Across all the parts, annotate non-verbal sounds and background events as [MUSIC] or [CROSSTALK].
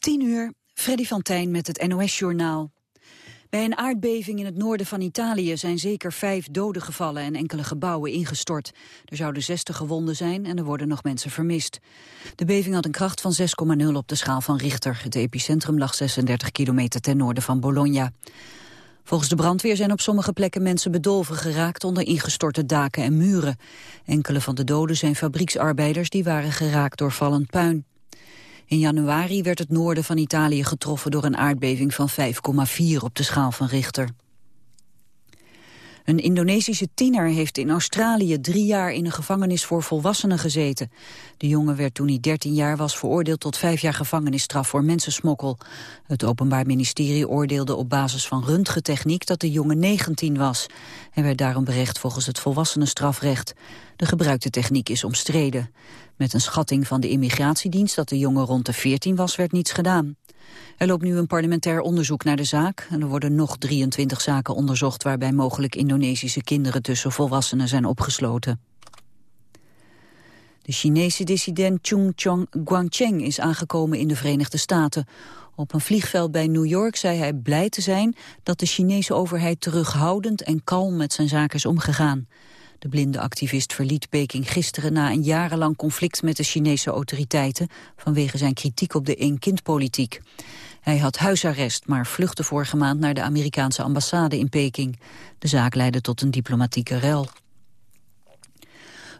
10 uur, Freddy van Tijn met het NOS-journaal. Bij een aardbeving in het noorden van Italië zijn zeker vijf doden gevallen en enkele gebouwen ingestort. Er zouden 60 gewonden zijn en er worden nog mensen vermist. De beving had een kracht van 6,0 op de schaal van Richter. Het epicentrum lag 36 kilometer ten noorden van Bologna. Volgens de brandweer zijn op sommige plekken mensen bedolven geraakt onder ingestorte daken en muren. Enkele van de doden zijn fabrieksarbeiders die waren geraakt door vallend puin. In januari werd het noorden van Italië getroffen door een aardbeving van 5,4 op de schaal van Richter. Een Indonesische tiener heeft in Australië drie jaar in een gevangenis voor volwassenen gezeten. De jongen werd toen hij 13 jaar was veroordeeld tot vijf jaar gevangenisstraf voor mensensmokkel. Het Openbaar Ministerie oordeelde op basis van röntgentechniek dat de jongen 19 was. en werd daarom berecht volgens het volwassenenstrafrecht. De gebruikte techniek is omstreden. Met een schatting van de immigratiedienst dat de jongen rond de 14 was, werd niets gedaan. Er loopt nu een parlementair onderzoek naar de zaak... en er worden nog 23 zaken onderzocht... waarbij mogelijk Indonesische kinderen tussen volwassenen zijn opgesloten. De Chinese dissident Chung Chong Guangcheng is aangekomen in de Verenigde Staten. Op een vliegveld bij New York zei hij blij te zijn... dat de Chinese overheid terughoudend en kalm met zijn zaken is omgegaan. De blinde activist verliet Peking gisteren na een jarenlang conflict met de Chinese autoriteiten vanwege zijn kritiek op de één-kind-politiek. Hij had huisarrest, maar vluchtte vorige maand naar de Amerikaanse ambassade in Peking. De zaak leidde tot een diplomatieke rel.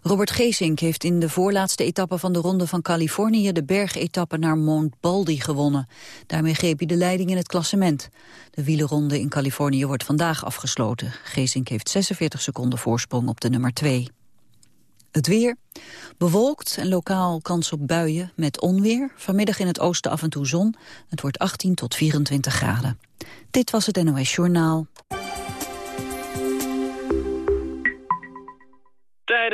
Robert Geesink heeft in de voorlaatste etappe van de Ronde van Californië de bergetappe naar Mount Baldy gewonnen. Daarmee greep hij de leiding in het klassement. De wielerronde in Californië wordt vandaag afgesloten. Geesink heeft 46 seconden voorsprong op de nummer 2. Het weer. Bewolkt en lokaal kans op buien met onweer. Vanmiddag in het oosten af en toe zon. Het wordt 18 tot 24 graden. Dit was het NOS Journaal.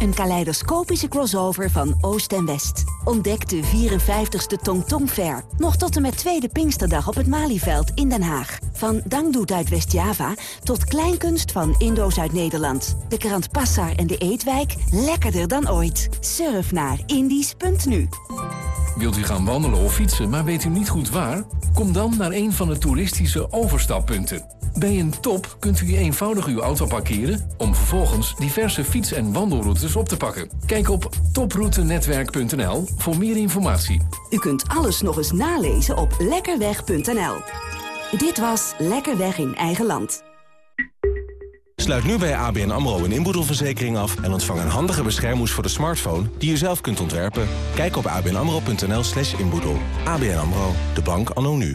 Een kaleidoscopische crossover van Oost en West. Ontdek de 54ste Tong Tong Fair. Nog tot en met tweede Pinksterdag op het Malieveld in Den Haag. Van dangdoet uit West-Java tot kleinkunst van Indo's uit Nederland. De krant Passar en de Eetwijk lekkerder dan ooit. Surf naar indies.nu. Wilt u gaan wandelen of fietsen, maar weet u niet goed waar? Kom dan naar een van de toeristische overstappunten. Bij een top kunt u eenvoudig uw auto parkeren... om vervolgens diverse fiets- en wandelroutes op te pakken. Kijk op toproutenetwerk.nl voor meer informatie. U kunt alles nog eens nalezen op lekkerweg.nl. Dit was Lekker Weg in Eigen Land. Sluit nu bij ABN AMRO een inboedelverzekering af... en ontvang een handige beschermhoes voor de smartphone die u zelf kunt ontwerpen. Kijk op abnamro.nl slash inboedel. ABN AMRO, de bank anno nu.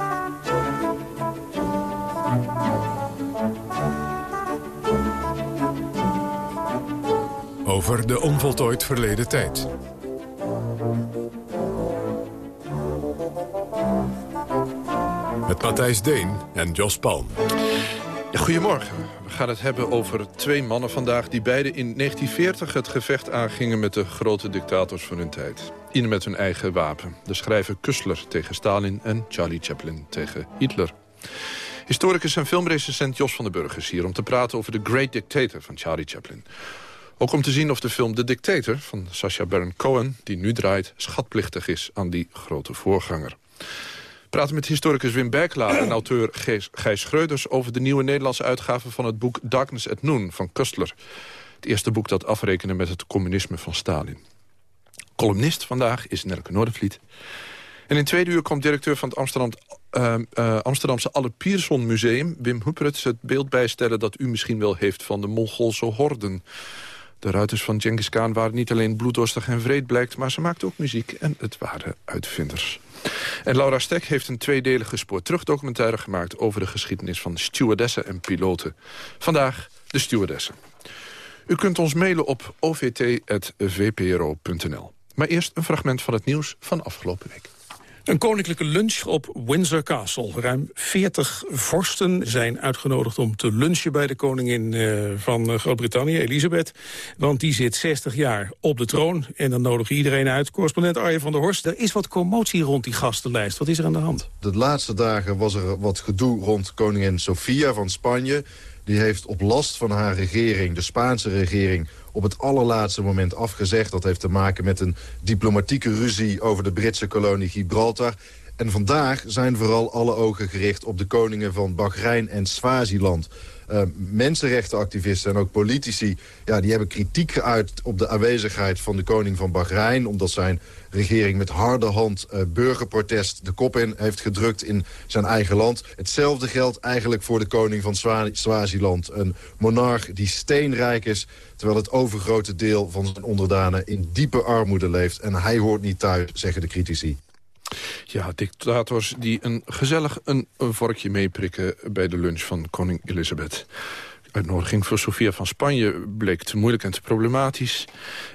Over de onvoltooid verleden tijd. Met Matthijs Deen en Jos Palm. Goedemorgen. We gaan het hebben over twee mannen vandaag... die beide in 1940 het gevecht aangingen met de grote dictators van hun tijd. Ieder met hun eigen wapen. De schrijver Kussler tegen Stalin en Charlie Chaplin tegen Hitler. Historicus en filmrecensent Jos van den Burg is hier... om te praten over The Great Dictator van Charlie Chaplin. Ook om te zien of de film De Dictator van Sacha Baron Cohen... die nu draait, schatplichtig is aan die grote voorganger. Praten met historicus Wim Berklaar en auteur Gijs Schreuders... over de nieuwe Nederlandse uitgave van het boek Darkness at Noon van Kustler. Het eerste boek dat afrekende met het communisme van Stalin. Columnist vandaag is Nelke Noordervliet. En in tweede uur komt directeur van het Amsterdam, uh, uh, Amsterdamse Alle Pierson Museum... Wim Hupperts het beeld bijstellen dat u misschien wel heeft van de Mongoolse horden. De ruiters van Genghis Khan waren niet alleen bloeddorstig en vreed blijkt... maar ze maakten ook muziek en het waren uitvinders. En Laura Stek heeft een tweedelige spoor-terug-documentaire gemaakt... over de geschiedenis van stewardessen en piloten. Vandaag de stewardessen. U kunt ons mailen op ovt.vpro.nl. Maar eerst een fragment van het nieuws van afgelopen week. Een koninklijke lunch op Windsor Castle. Ruim 40 vorsten zijn uitgenodigd om te lunchen bij de koningin uh, van Groot-Brittannië, Elisabeth. Want die zit 60 jaar op de troon en dan nodig iedereen uit. Correspondent Arjen van der Horst, er is wat commotie rond die gastenlijst. Wat is er aan de hand? De laatste dagen was er wat gedoe rond koningin Sofia van Spanje. Die heeft op last van haar regering, de Spaanse regering op het allerlaatste moment afgezegd. Dat heeft te maken met een diplomatieke ruzie over de Britse kolonie Gibraltar. En vandaag zijn vooral alle ogen gericht op de koningen van Bahrein en Swaziland. Uh, mensenrechtenactivisten en ook politici... Ja, die hebben kritiek geuit op de aanwezigheid van de koning van Bahrein... omdat zijn regering met harde hand uh, burgerprotest de kop in heeft gedrukt in zijn eigen land. Hetzelfde geldt eigenlijk voor de koning van Swaziland. Een monarch die steenrijk is, terwijl het overgrote deel van zijn onderdanen in diepe armoede leeft. En hij hoort niet thuis, zeggen de critici. Ja, dictators die een gezellig een, een vorkje meeprikken bij de lunch van koning Elisabeth. Uitnodiging voor Sofia van Spanje bleek te moeilijk en te problematisch.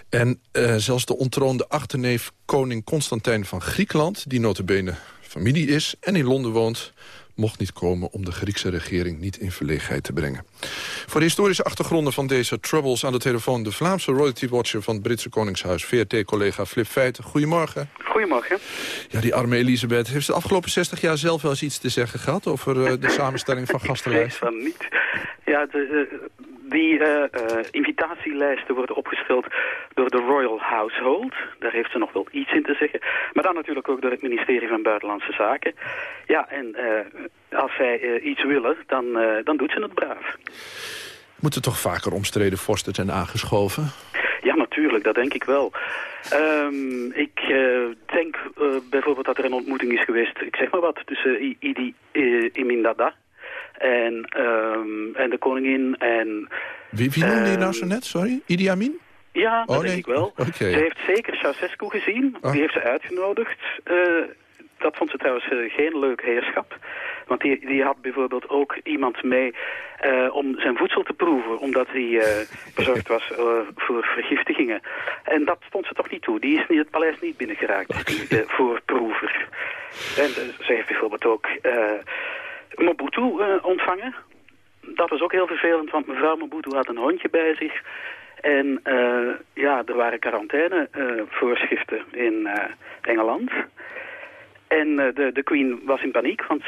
En uh, zelfs de ontroonde achterneef koning Constantijn van Griekenland... die notabene familie is en in Londen woont mocht niet komen om de Griekse regering niet in verlegenheid te brengen. Voor de historische achtergronden van deze troubles aan de telefoon... de Vlaamse royalty watcher van het Britse Koningshuis, VRT-collega Flip Feiten. Goedemorgen. Goedemorgen. Ja, die arme Elisabeth. Heeft ze de afgelopen 60 jaar zelf wel eens iets te zeggen gehad... over uh, de samenstelling van [LAUGHS] gastenlijst? van niet. Ja, de, die uh, uh, invitatielijsten worden opgesteld door de Royal Household. Daar heeft ze nog wel iets in te zeggen. Maar dan natuurlijk ook door het ministerie van Buitenlandse Zaken. Ja, en uh, als zij iets willen, dan, dan doet ze het braaf. Moeten toch vaker omstreden vorsten zijn aangeschoven? Ja, natuurlijk, dat denk ik wel. Um, ik denk bijvoorbeeld dat er een ontmoeting is geweest, ik zeg maar wat, tussen Idi Imin Dada en, um, en de koningin. En, wie, wie noemde je nou zo net, sorry? Idi Amin? Ja, dat oh, denk ik wel. [LAUGHS] Okay. Ze heeft zeker Ceausescu gezien. Oh. Die heeft ze uitgenodigd. Uh, dat vond ze trouwens uh, geen leuk heerschap. Want die, die had bijvoorbeeld ook iemand mee uh, om zijn voedsel te proeven. Omdat hij [LAUGHS] bezorgd was voor vergiftigingen. En dat stond ze toch niet toe. Die is niet, het paleis niet binnengeraakt, die voorproever. En ze heeft bijvoorbeeld ook... Mobutu uh, ontvangen. Dat was ook heel vervelend, want mevrouw Mobutu had een hondje bij zich. En uh, ja, er waren quarantainevoorschriften uh, in Engeland. En de, de queen was in paniek, want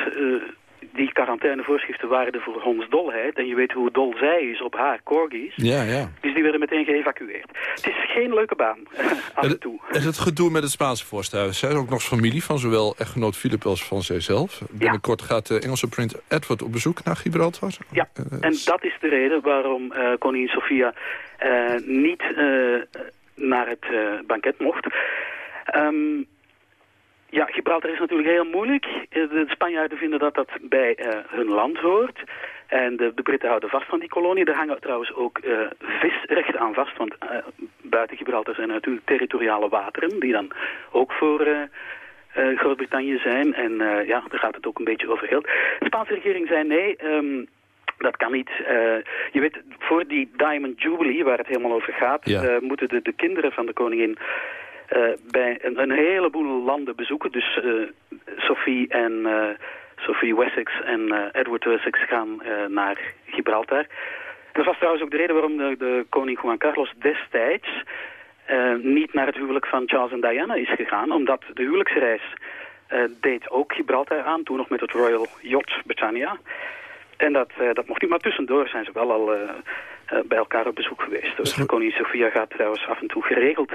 die quarantainevoorschriften waren er voor hondsdolheid. En je weet hoe dol zij is op haar corgis. Ja, ja. Dus die werden meteen geëvacueerd. Het is geen leuke baan, [LAUGHS] af en toe. En het gedoe met het Spaanse vorsthuis. Zij is ook nog familie van zowel echtgenoot Philip als van zijzelf. Binnenkort gaat de Engelse prins Edward op bezoek naar Gibraltar. Ja, uh, en dat is de reden waarom uh, koningin Sofia uh, niet naar het banket mocht. Um, ja, Gibraltar is natuurlijk heel moeilijk. Eh, de Spanjaarden vinden dat dat bij uh, hun land hoort. En de, de, Britten houden vast van die kolonie. Er hangen trouwens ook uh, visrechten aan vast. Want uh, buiten Gibraltar zijn er natuurlijk territoriale wateren... die dan ook voor Groot-Brittannië zijn. En ja, daar gaat het ook een beetje over heel. De Spaanse regering zei nee... Um, dat kan niet. Uh, je weet, voor die Diamond Jubilee, waar het helemaal over gaat... Ja. Uh, moeten de, de kinderen van de koningin bij een, een, heleboel landen bezoeken. Dus uh, Sophie en uh, Sophie Wessex en Edward Wessex gaan naar Gibraltar. Dat was trouwens ook de reden waarom de, de koning Juan Carlos destijds niet naar het huwelijk van Charles en Diana is gegaan. Omdat de huwelijksreis deed ook Gibraltar aan, toen nog met het Royal Yacht Britannia. En dat, dat mocht niet, maar tussendoor zijn ze wel al bij elkaar op bezoek geweest. Dus koningin Sofia gaat trouwens af en toe geregeld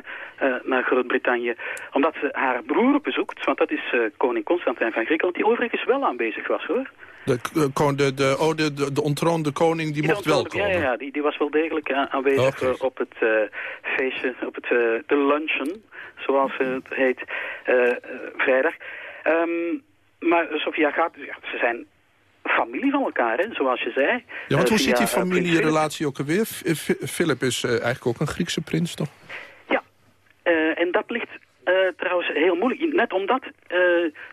naar Groot-Brittannië, omdat ze haar broer bezoekt, want dat is koning Constantijn van Griekenland, die overigens wel aanwezig was hoor. De, de, de, oh, de, de, de ontroonde koning die, mocht wel komen? Ja, ja die, die was wel degelijk aanwezig op het feestje, op het de luncheon, zoals het heet, vrijdag. Um, maar Sofia gaat, ja, ze zijn familie van elkaar, hè, zoals je zei. Ja, want hoe uh, ziet die familierelatie ook alweer? Philip is uh, eigenlijk ook een Griekse prins, toch? Ja, en dat ligt trouwens heel moeilijk. Net omdat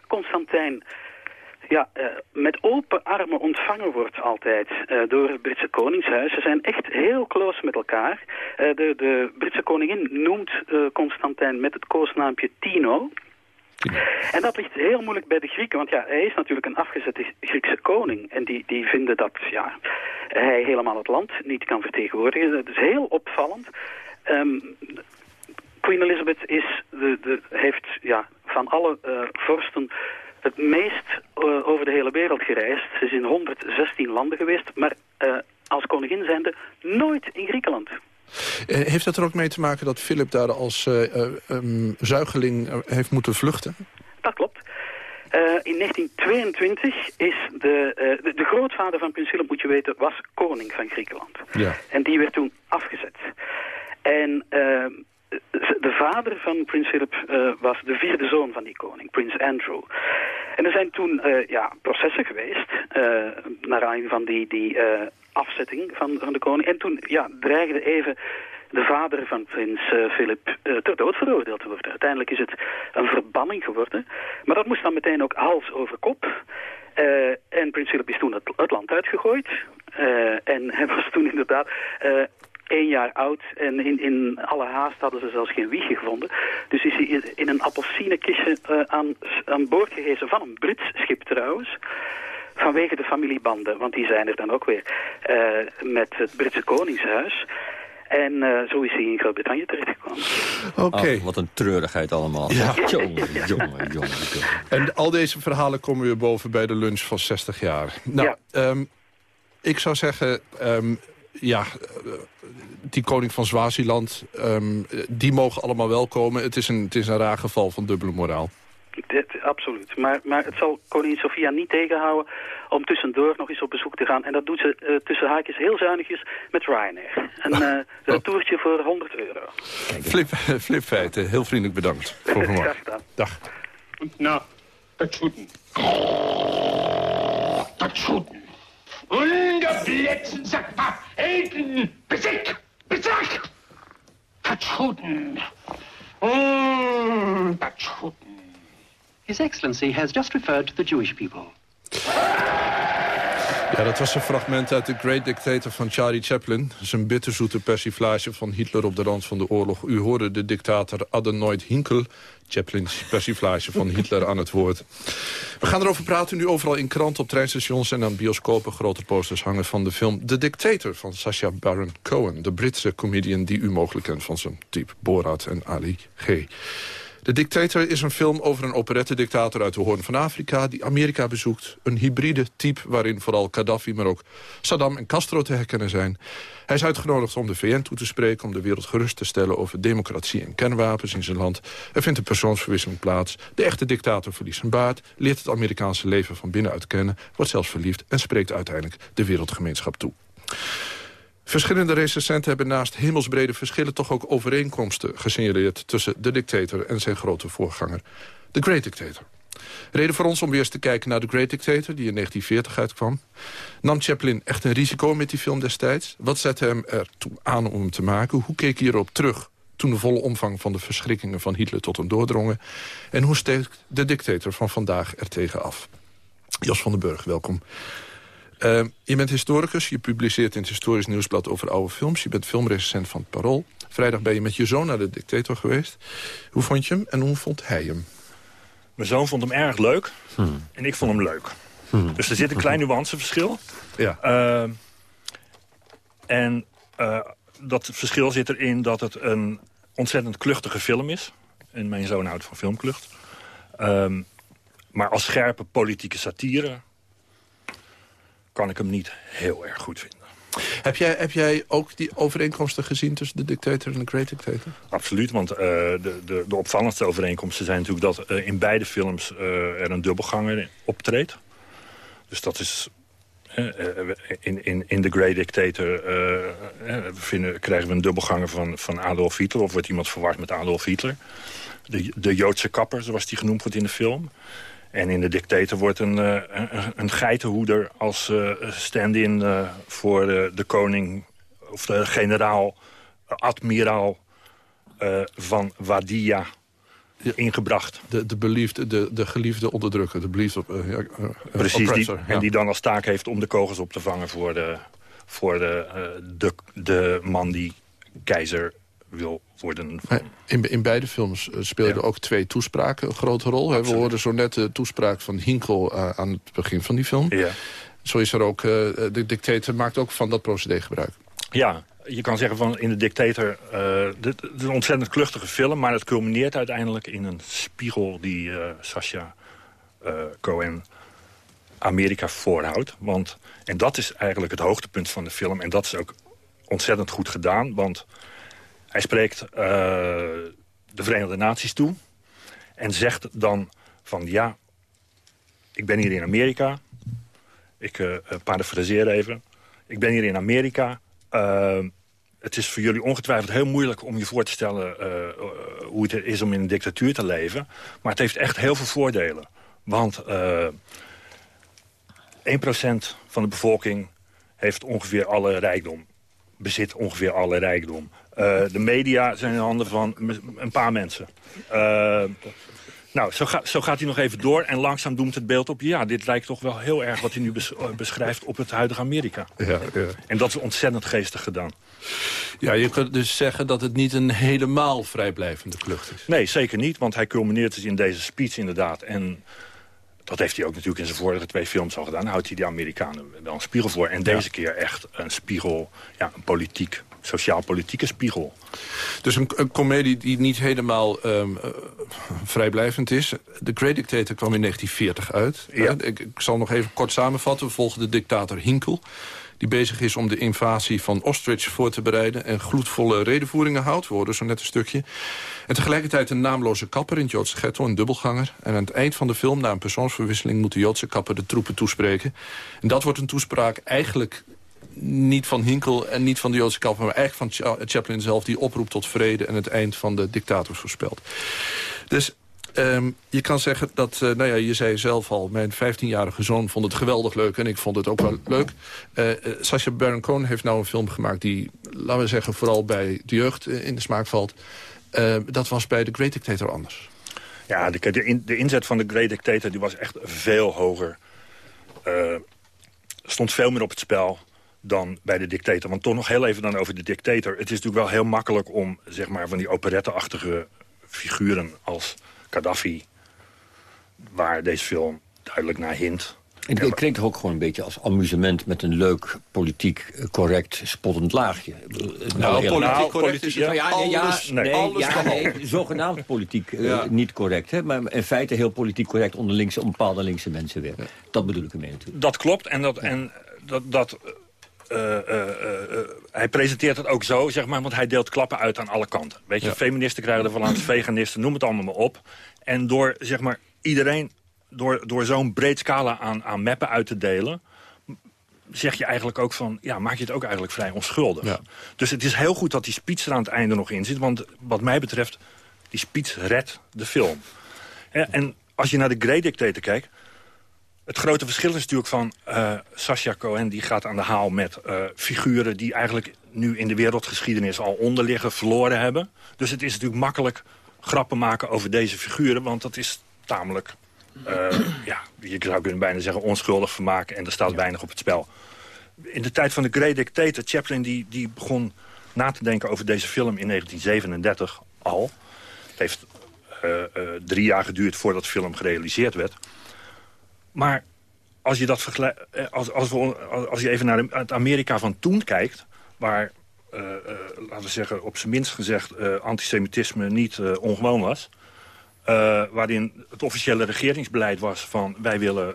Constantijn ja, met open armen ontvangen wordt altijd door het Britse Koningshuis. Ze zijn echt heel close met elkaar. de, de Britse koningin noemt Constantijn met het koosnaampje Tino... En dat ligt heel moeilijk bij de Grieken, want ja, hij is natuurlijk een afgezette Griekse koning. En die, die vinden dat ja, hij helemaal het land niet kan vertegenwoordigen. Dat is heel opvallend. Um, Queen Elizabeth is de, de, heeft ja, van alle uh, vorsten het meest uh, over de hele wereld gereisd. Ze is in 116 landen geweest, maar uh, als koningin zijnde nooit in Griekenland. Eh, heeft dat er ook mee te maken dat Philip daar als uh, um, zuigeling heeft moeten vluchten? Dat klopt. Uh, in 1922 is de, uh, de, de, grootvader van Prins Philip, moet je weten, was koning van Griekenland. Ja. En die werd toen afgezet. En uh, de vader van Prins Philip was de vierde zoon van die koning, Prins Andrew. En er zijn toen ja, processen geweest, naar aanleiding van die, die afzetting van, de koning. En toen ja, dreigde even de vader van prins uh, Philip uh, ter dood veroordeeld te worden. Uiteindelijk is het een verbanning geworden. Maar dat moest dan meteen ook hals over kop. Uh, en prins Philip is toen het, het land uitgegooid. en hij was toen inderdaad één jaar oud. En in, in alle haast hadden ze zelfs geen wiegje gevonden. Dus is hij in een appelsinenkistje aan, aan boord gehezen van een Brits schip trouwens vanwege de familiebanden, want die zijn er dan ook weer, uh, met het Britse Koningshuis. En uh, zo is hij in Groot-Brittannië terechtgekomen. Oké. Oh, wat een treurigheid allemaal. Ja. [LAUGHS] jongen, jongen, jongen, En al deze verhalen komen weer boven bij de lunch van 60 jaar. Nou, ja. um, ik zou zeggen... Um, ja, die koning van Swaziland, um, die mogen allemaal wel komen. Het is een, het is een raar geval van dubbele moraal. Dit, absoluut. Maar, maar het zal koningin Sofia niet tegenhouden om tussendoor nog eens op bezoek te gaan. En dat doet ze uh, tussen haakjes heel zuinigjes met Ryanair. Een [LAUGHS] uh, retourtje voor 100 euro. Flip, flip feiten, heel vriendelijk bedankt voor vanmorgen. Dag. Nou, Tatschuten. Tatschuten. Und der Blitzen sagt mal, Eten. Tatschuten. Mm, Tatschuten. His Excellency has just referred to the Jewish people. Ja, dat was een fragment uit The Great Dictator van Charlie Chaplin. Zijn bitterzoete persiflage van Hitler op de rand van de oorlog. U hoorde de dictator Adenoid Hinkel, Chaplins persiflage van Hitler aan het woord. We gaan erover praten nu overal in kranten, op treinstations en aan bioscopen. Grote posters hangen van de film The Dictator van Sacha Baron Cohen. De Britse comedian die u mogelijk kent van zijn type Borat en Ali G. De Dictator is een film over een operette-dictator uit de Hoorn van Afrika... die Amerika bezoekt. Een hybride type waarin vooral Gaddafi, maar ook Saddam en Castro te herkennen zijn. Hij is uitgenodigd om de VN toe te spreken... om de wereld gerust te stellen over democratie en kernwapens in zijn land. Er vindt een persoonsverwisseling plaats. De echte dictator verliest zijn baard, leert het Amerikaanse leven van binnenuit kennen... wordt zelfs verliefd en spreekt uiteindelijk de wereldgemeenschap toe. Verschillende recensenten hebben naast hemelsbrede verschillen... toch ook overeenkomsten gesignaleerd tussen de dictator en zijn grote voorganger. The Great Dictator. Reden voor ons om weer eens te kijken naar The Great Dictator... die in 1940 uitkwam. Nam Chaplin echt een risico met die film destijds? Wat zette hem er aan om hem te maken? Hoe keek hij erop terug toen de volle omvang van de verschrikkingen van Hitler tot hem doordrongen? En hoe steekt de dictator van vandaag er tegen af? Jos van den Burg, welkom. Uh, je bent historicus, je publiceert in het Historisch Nieuwsblad over oude films. Je bent filmrecensent van het Parool. Vrijdag ben je met je zoon naar de dictator geweest. Hoe vond je hem en hoe vond hij hem? Mijn zoon vond hem erg leuk hmm. en ik vond hem leuk. Hmm. Dus er zit een klein nuanceverschil. Ja. Uh, en uh, dat verschil zit erin dat het een ontzettend kluchtige film is. En mijn zoon houdt van filmklucht. Ehm, maar als scherpe politieke satire kan ik hem niet heel erg goed vinden. Heb jij, heb jij ook die overeenkomsten gezien tussen de dictator en de great dictator? Absoluut, want uh, de, de, de opvallendste overeenkomsten zijn natuurlijk... dat uh, in beide films uh, er een dubbelganger optreedt. Dus dat is in, in, in The Great Dictator vinden, krijgen we een dubbelganger van, van Adolf Hitler... of wordt iemand verward met Adolf Hitler. De, de Joodse kapper, zoals die genoemd wordt in de film. En in de dictator wordt een, uh, een, geitenhoeder als uh, stand-in uh, voor de koning... of de generaal, admiraal van Wadia ingebracht. De, de, beliefde, de, de geliefde onderdrukker, de beliefde ja, Precies, die, en die dan als taak heeft om de kogels op te vangen... voor de, voor de, de, de man die keizer wil worden. Van... In, in beide films speelden ook twee toespraken een grote rol. Absoluut. We hoorden zo net de toespraak van Hinkel uh, aan het begin van die film. Ja. Zo is er ook, uh, de dictator maakt ook van dat procedé gebruik. Ja, je kan zeggen van in de dictator, uh, dit, is een ontzettend kluchtige film... maar het culmineert uiteindelijk in een spiegel die Sasha Cohen Amerika voorhoudt. Want, en dat is eigenlijk het hoogtepunt van de film. En dat is ook ontzettend goed gedaan, want... Hij spreekt uh, de Verenigde Naties toe en zegt dan van ja, ik ben hier in Amerika. Ik uh, parafraseer even. Ik ben hier in Amerika. Het is voor jullie ongetwijfeld heel moeilijk om je voor te stellen... hoe het is om in een dictatuur te leven. Maar het heeft echt heel veel voordelen. Want 1% van de bevolking heeft ongeveer alle rijkdom. Bezit ongeveer alle rijkdom. Uh, de media zijn in handen van een paar mensen. Uh, nou, zo, ga, zo, gaat hij nog even door en langzaam doemt het beeld op... ja, dit lijkt toch wel heel erg wat hij nu bes, beschrijft op het huidige Amerika. Ja, ja. En dat is ontzettend geestig gedaan. Ja, je kunt dus zeggen dat het niet een helemaal vrijblijvende klucht is. Nee, zeker niet, want hij culmineert dus in deze speech inderdaad. En dat heeft hij ook natuurlijk in zijn vorige twee films al gedaan. houdt hij de Amerikanen wel een spiegel voor. En deze ja. keer echt een spiegel, ja, een politiek sociaal-politieke spiegel. Dus een, een komedie die niet helemaal um, uh, vrijblijvend is. The Great Dictator kwam in 1940 uit. Ja. Uh, ik, ik, zal nog even kort samenvatten. We volgen de dictator Hinkel die bezig is om de invasie van Ostrich voor te bereiden... en gloedvolle redenvoeringen houdt, we hoorden zo net een stukje. En tegelijkertijd een naamloze kapper in het Joodse ghetto, een dubbelganger. En aan het eind van de film, na een persoonsverwisseling... moet de Joodse kapper de troepen toespreken. En dat wordt een toespraak eigenlijk niet van Hinkel en niet van de Joodse kapper... maar eigenlijk van Chaplin zelf, die oproept tot vrede... en het eind van de dictators voorspelt. Dus Um, je kan zeggen dat, uh, nou ja, je zei zelf al... mijn 15-jarige zoon vond het geweldig leuk en ik vond het ook wel leuk. Uh, Sacha Baron Cohen heeft nou een film gemaakt... die, laten we zeggen, vooral bij de jeugd in de smaak valt. dat was bij The Great Dictator anders. Ja, de, de, in, de inzet van The Great Dictator die was echt veel hoger. Er stond veel meer op het spel dan bij de dictator. Want toch nog heel even dan over de dictator. Het is natuurlijk wel heel makkelijk om zeg maar, van die operetteachtige figuren als Gaddafi... waar deze film duidelijk naar hint. En het klinkt toch ook gewoon een beetje als amusement... met een leuk, politiek correct, spottend laagje. Nou, politiek nou, correct is ja, ja, nee, ja, nee, alles ja, nee, [LAUGHS] zogenaamd politiek uh, ja. niet correct. Hè, maar in feite heel politiek correct onder linkse, om bepaalde linkse mensen weer. Ja. Dat bedoel ik ermee natuurlijk. Dat klopt en dat... En dat, dat uh, uh, hij presenteert het ook zo, zeg maar, want hij deelt klappen uit aan alle kanten. Weet je, ja. feministen krijgen er van aan, veganisten, noem het allemaal maar op. En door, zeg maar, iedereen, door, door zo'n breed scala aan, aan mappen uit te delen zeg je eigenlijk ook van, ja, maak je het ook eigenlijk vrij onschuldig. Ja. Dus het is heel goed dat die speech er aan het einde nog in zit. Want wat mij betreft, die speech redt de film. En als je naar de Grey Dictator kijkt... Het grote verschil is natuurlijk van uh, Sascha Cohen... die gaat aan de haal met uh, figuren die eigenlijk nu in de wereldgeschiedenis... al onderliggen, verloren hebben. Dus het is natuurlijk makkelijk grappen maken over deze figuren... want dat is tamelijk, uh, ja, je zou kunnen bijna zeggen... onschuldig vermaken en er staat ja. weinig op het spel. In de tijd van de Great Dictator, Chaplin die, die begon na te denken over deze film in 1937 al. Het heeft drie jaar geduurd voordat de film gerealiseerd werd... Maar als je, dat als, als, we, als je even naar het Amerika van toen kijkt... waar, uh, uh, laten we zeggen, op zijn minst gezegd... Antisemitisme niet ongewoon was... Waarin het officiële regeringsbeleid was van... wij willen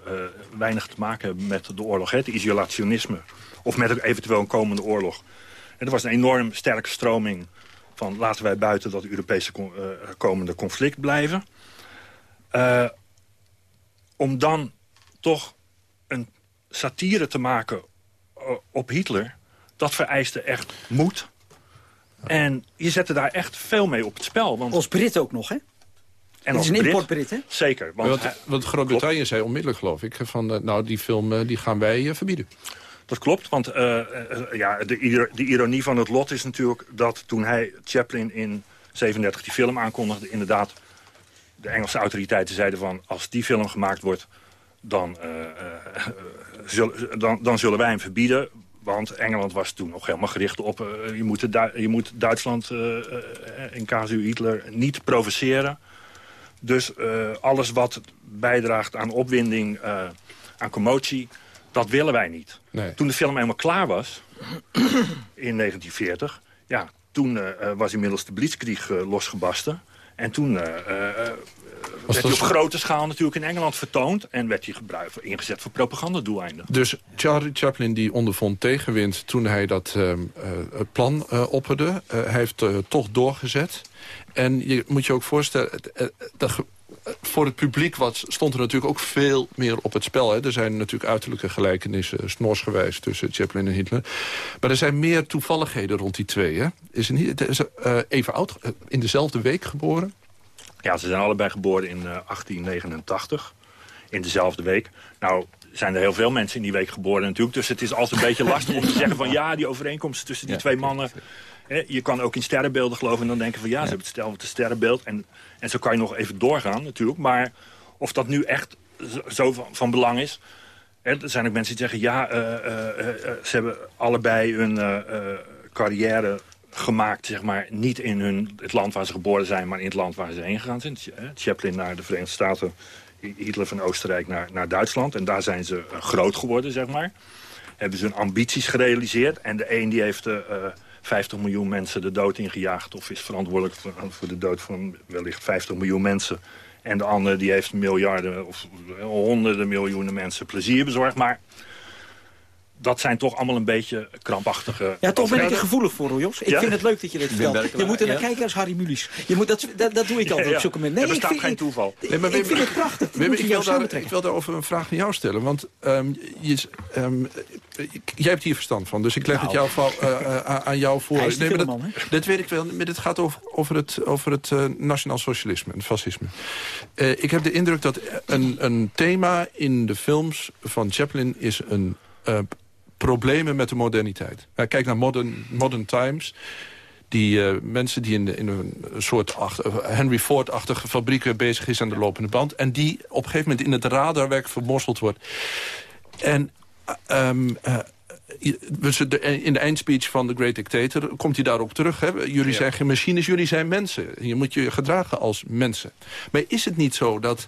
weinig te maken hebben met de oorlog, het isolationisme. Of met eventueel een komende oorlog. En er was een enorm sterke stroming van... laten wij buiten dat Europese komende conflict blijven. om dan toch een satire te maken op Hitler... dat vereiste echt moed. En je zette daar echt veel mee op het spel. Want... Als Brit ook nog, hè? En het is een importbrit, hè? Zeker. Want, want Groot-Brittannië zei onmiddellijk, geloof ik... van nou, die film die gaan wij verbieden. Dat klopt, want uh, ja, de, de, ironie van het lot is natuurlijk... dat toen hij Chaplin in 37 die film aankondigde... inderdaad de Engelse autoriteiten zeiden van... als die film gemaakt wordt, dan, uh, zullen, dan, dan zullen wij hem verbieden. Want Engeland was toen nog helemaal gericht op... je, moet je moet Duitsland in casu Hitler niet provoceren. Dus alles wat bijdraagt aan opwinding, aan commotie dat willen wij niet. Toen de film helemaal klaar was, in 1940... ja, toen was inmiddels de Blitzkrieg losgebarsten. En toen werd hij op grote schaal natuurlijk in Engeland vertoond... en werd hij gebruikt, ingezet voor propagandadoeleinden. Dus Charlie Chaplin die ondervond tegenwind toen hij dat ehm, plan opperde. hij heeft toch doorgezet. En je moet je ook voorstellen, dat voor het publiek was, stond er natuurlijk ook veel meer op het spel. Hè. Er zijn natuurlijk uiterlijke gelijkenissen, snorsgewijs, tussen Chaplin en Hitler. Maar er zijn meer toevalligheden rond die twee. Hè. Is, een, is uh, even oud, eh, in dezelfde week geboren? Ja, ze zijn allebei geboren in uh, 1889. In dezelfde week. Nou, zijn er heel veel mensen in die week geboren natuurlijk. Dus het is altijd een beetje lastig om te [LAUGHS] zeggen van... ja, die overeenkomsten tussen die twee mannen... je kan ook in sterrenbeelden geloven en dan denken van... ja, ze hebben hetzelfde sterrenbeeld. En en zo kan je nog even doorgaan natuurlijk. Maar of dat nu echt zo van, van belang is... er zijn ook mensen die zeggen... ja, uh, uh, ze hebben allebei hun carrière gemaakt, zeg maar... niet in hun, het land waar ze geboren zijn... maar in het land waar ze heen gegaan zijn. Chaplin naar de Verenigde Staten... Hitler van Oostenrijk naar, naar Duitsland. En daar zijn ze groot geworden, zeg maar. Hebben ze hun ambities gerealiseerd. En de een die heeft... 50 miljoen mensen de dood ingejaagd... of is verantwoordelijk voor de dood van wellicht 50 miljoen mensen. En de andere die heeft miljarden of honderden miljoenen mensen plezier bezorgd. Maar dat zijn toch allemaal een beetje krampachtige... Ja, toch ben ik er gevoelig voor, Jos. Ik vind het leuk dat je dit vertelt. Je moet er naar kijken als Harry Mulisch. Je moet, dat, dat, dat doe ik altijd op zo'n moment. Nee, er bestaat geen toeval. Ik, maar ik vind het prachtig. ik, wil daar, ik wil daarover een vraag aan jou stellen. Want um, je, um, jij hebt hier verstand van. Dus ik leg nou. het jou, uh, aan jou voor. Hij is nee, dat, dat, weet ik wel. Maar het gaat over, over het, over het uh, nationaal socialisme, het fascisme. Uh, ik heb de indruk dat een, een thema in de films van Chaplin is een problemen met de moderniteit. kijk naar Modern, modern Times. Die uh, mensen die in, in een soort achter, Henry Ford-achtige fabrieken bezig is aan de lopende band. En die op een gegeven moment in het radarwerk vermorseld wordt. En um, in de eindspeech van The Great Dictator komt hij daarop terug. Hè? Jullie zijn geen machines, jullie zijn mensen. Je moet je gedragen als mensen. Maar is het niet zo dat,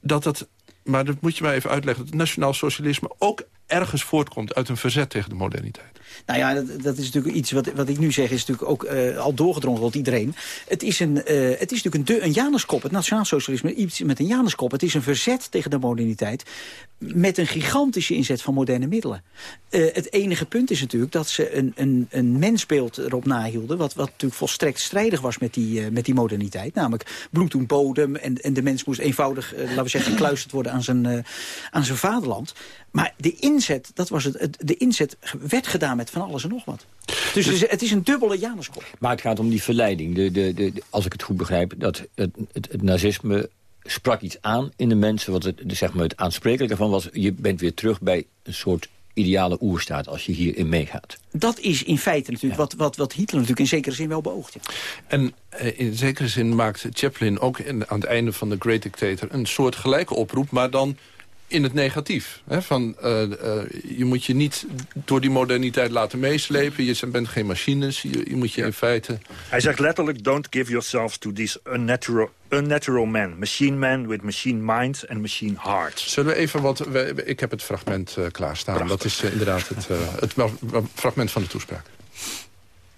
dat het maar dat moet je mij even uitleggen... dat het nationaal socialisme ook ergens voortkomt uit een verzet tegen de moderniteit. Nou ja, dat, dat is natuurlijk iets wat, wat ik nu zeg... is natuurlijk ook uh, al doorgedrongen tot iedereen. Het is, een, uh, het is natuurlijk een, de, een Januskop, het nationaal socialisme. Iets met een Januskop. Het is een verzet tegen de moderniteit... met een gigantische inzet van moderne middelen. Uh, het enige punt is natuurlijk dat ze een, een, een mensbeeld erop nahielden... Wat, wat natuurlijk volstrekt strijdig was met die, met die moderniteit. Namelijk bloed en bodem en, en de mens moest eenvoudig, laten we zeggen, gekluisterd worden aan zijn, aan zijn vaderland. Maar de inzet, dat was het, de inzet werd gedaan met van alles en nog wat. Dus, dus het is een dubbele Januskop. Maar het gaat om die verleiding. De, de, de, als ik het goed begrijp, dat het, het, het nazisme sprak iets aan in de mensen... wat het, zeg maar het aansprekelijke van was... je bent weer terug bij een soort ideale oerstaat als je hierin meegaat. Dat is in feite natuurlijk wat, wat, wat Hitler natuurlijk in zekere zin wel beoogt. En eh, in zekere zin maakt Chaplin ook in, aan het einde van The Great Dictator... een soort gelijke oproep, maar dan in het negatief. Hè? Van, uh, uh, je moet je niet door die moderniteit laten meeslepen. Je bent geen machines. Je, je moet je in feite... Hij zegt letterlijk... don't give yourselves to these unnatural, unnatural men. Machine men with machine minds and machine hearts. Zullen we even wat... We, ik heb het fragment uh, klaarstaan. Prachtig. Dat is inderdaad het, het fragment van de toespraak.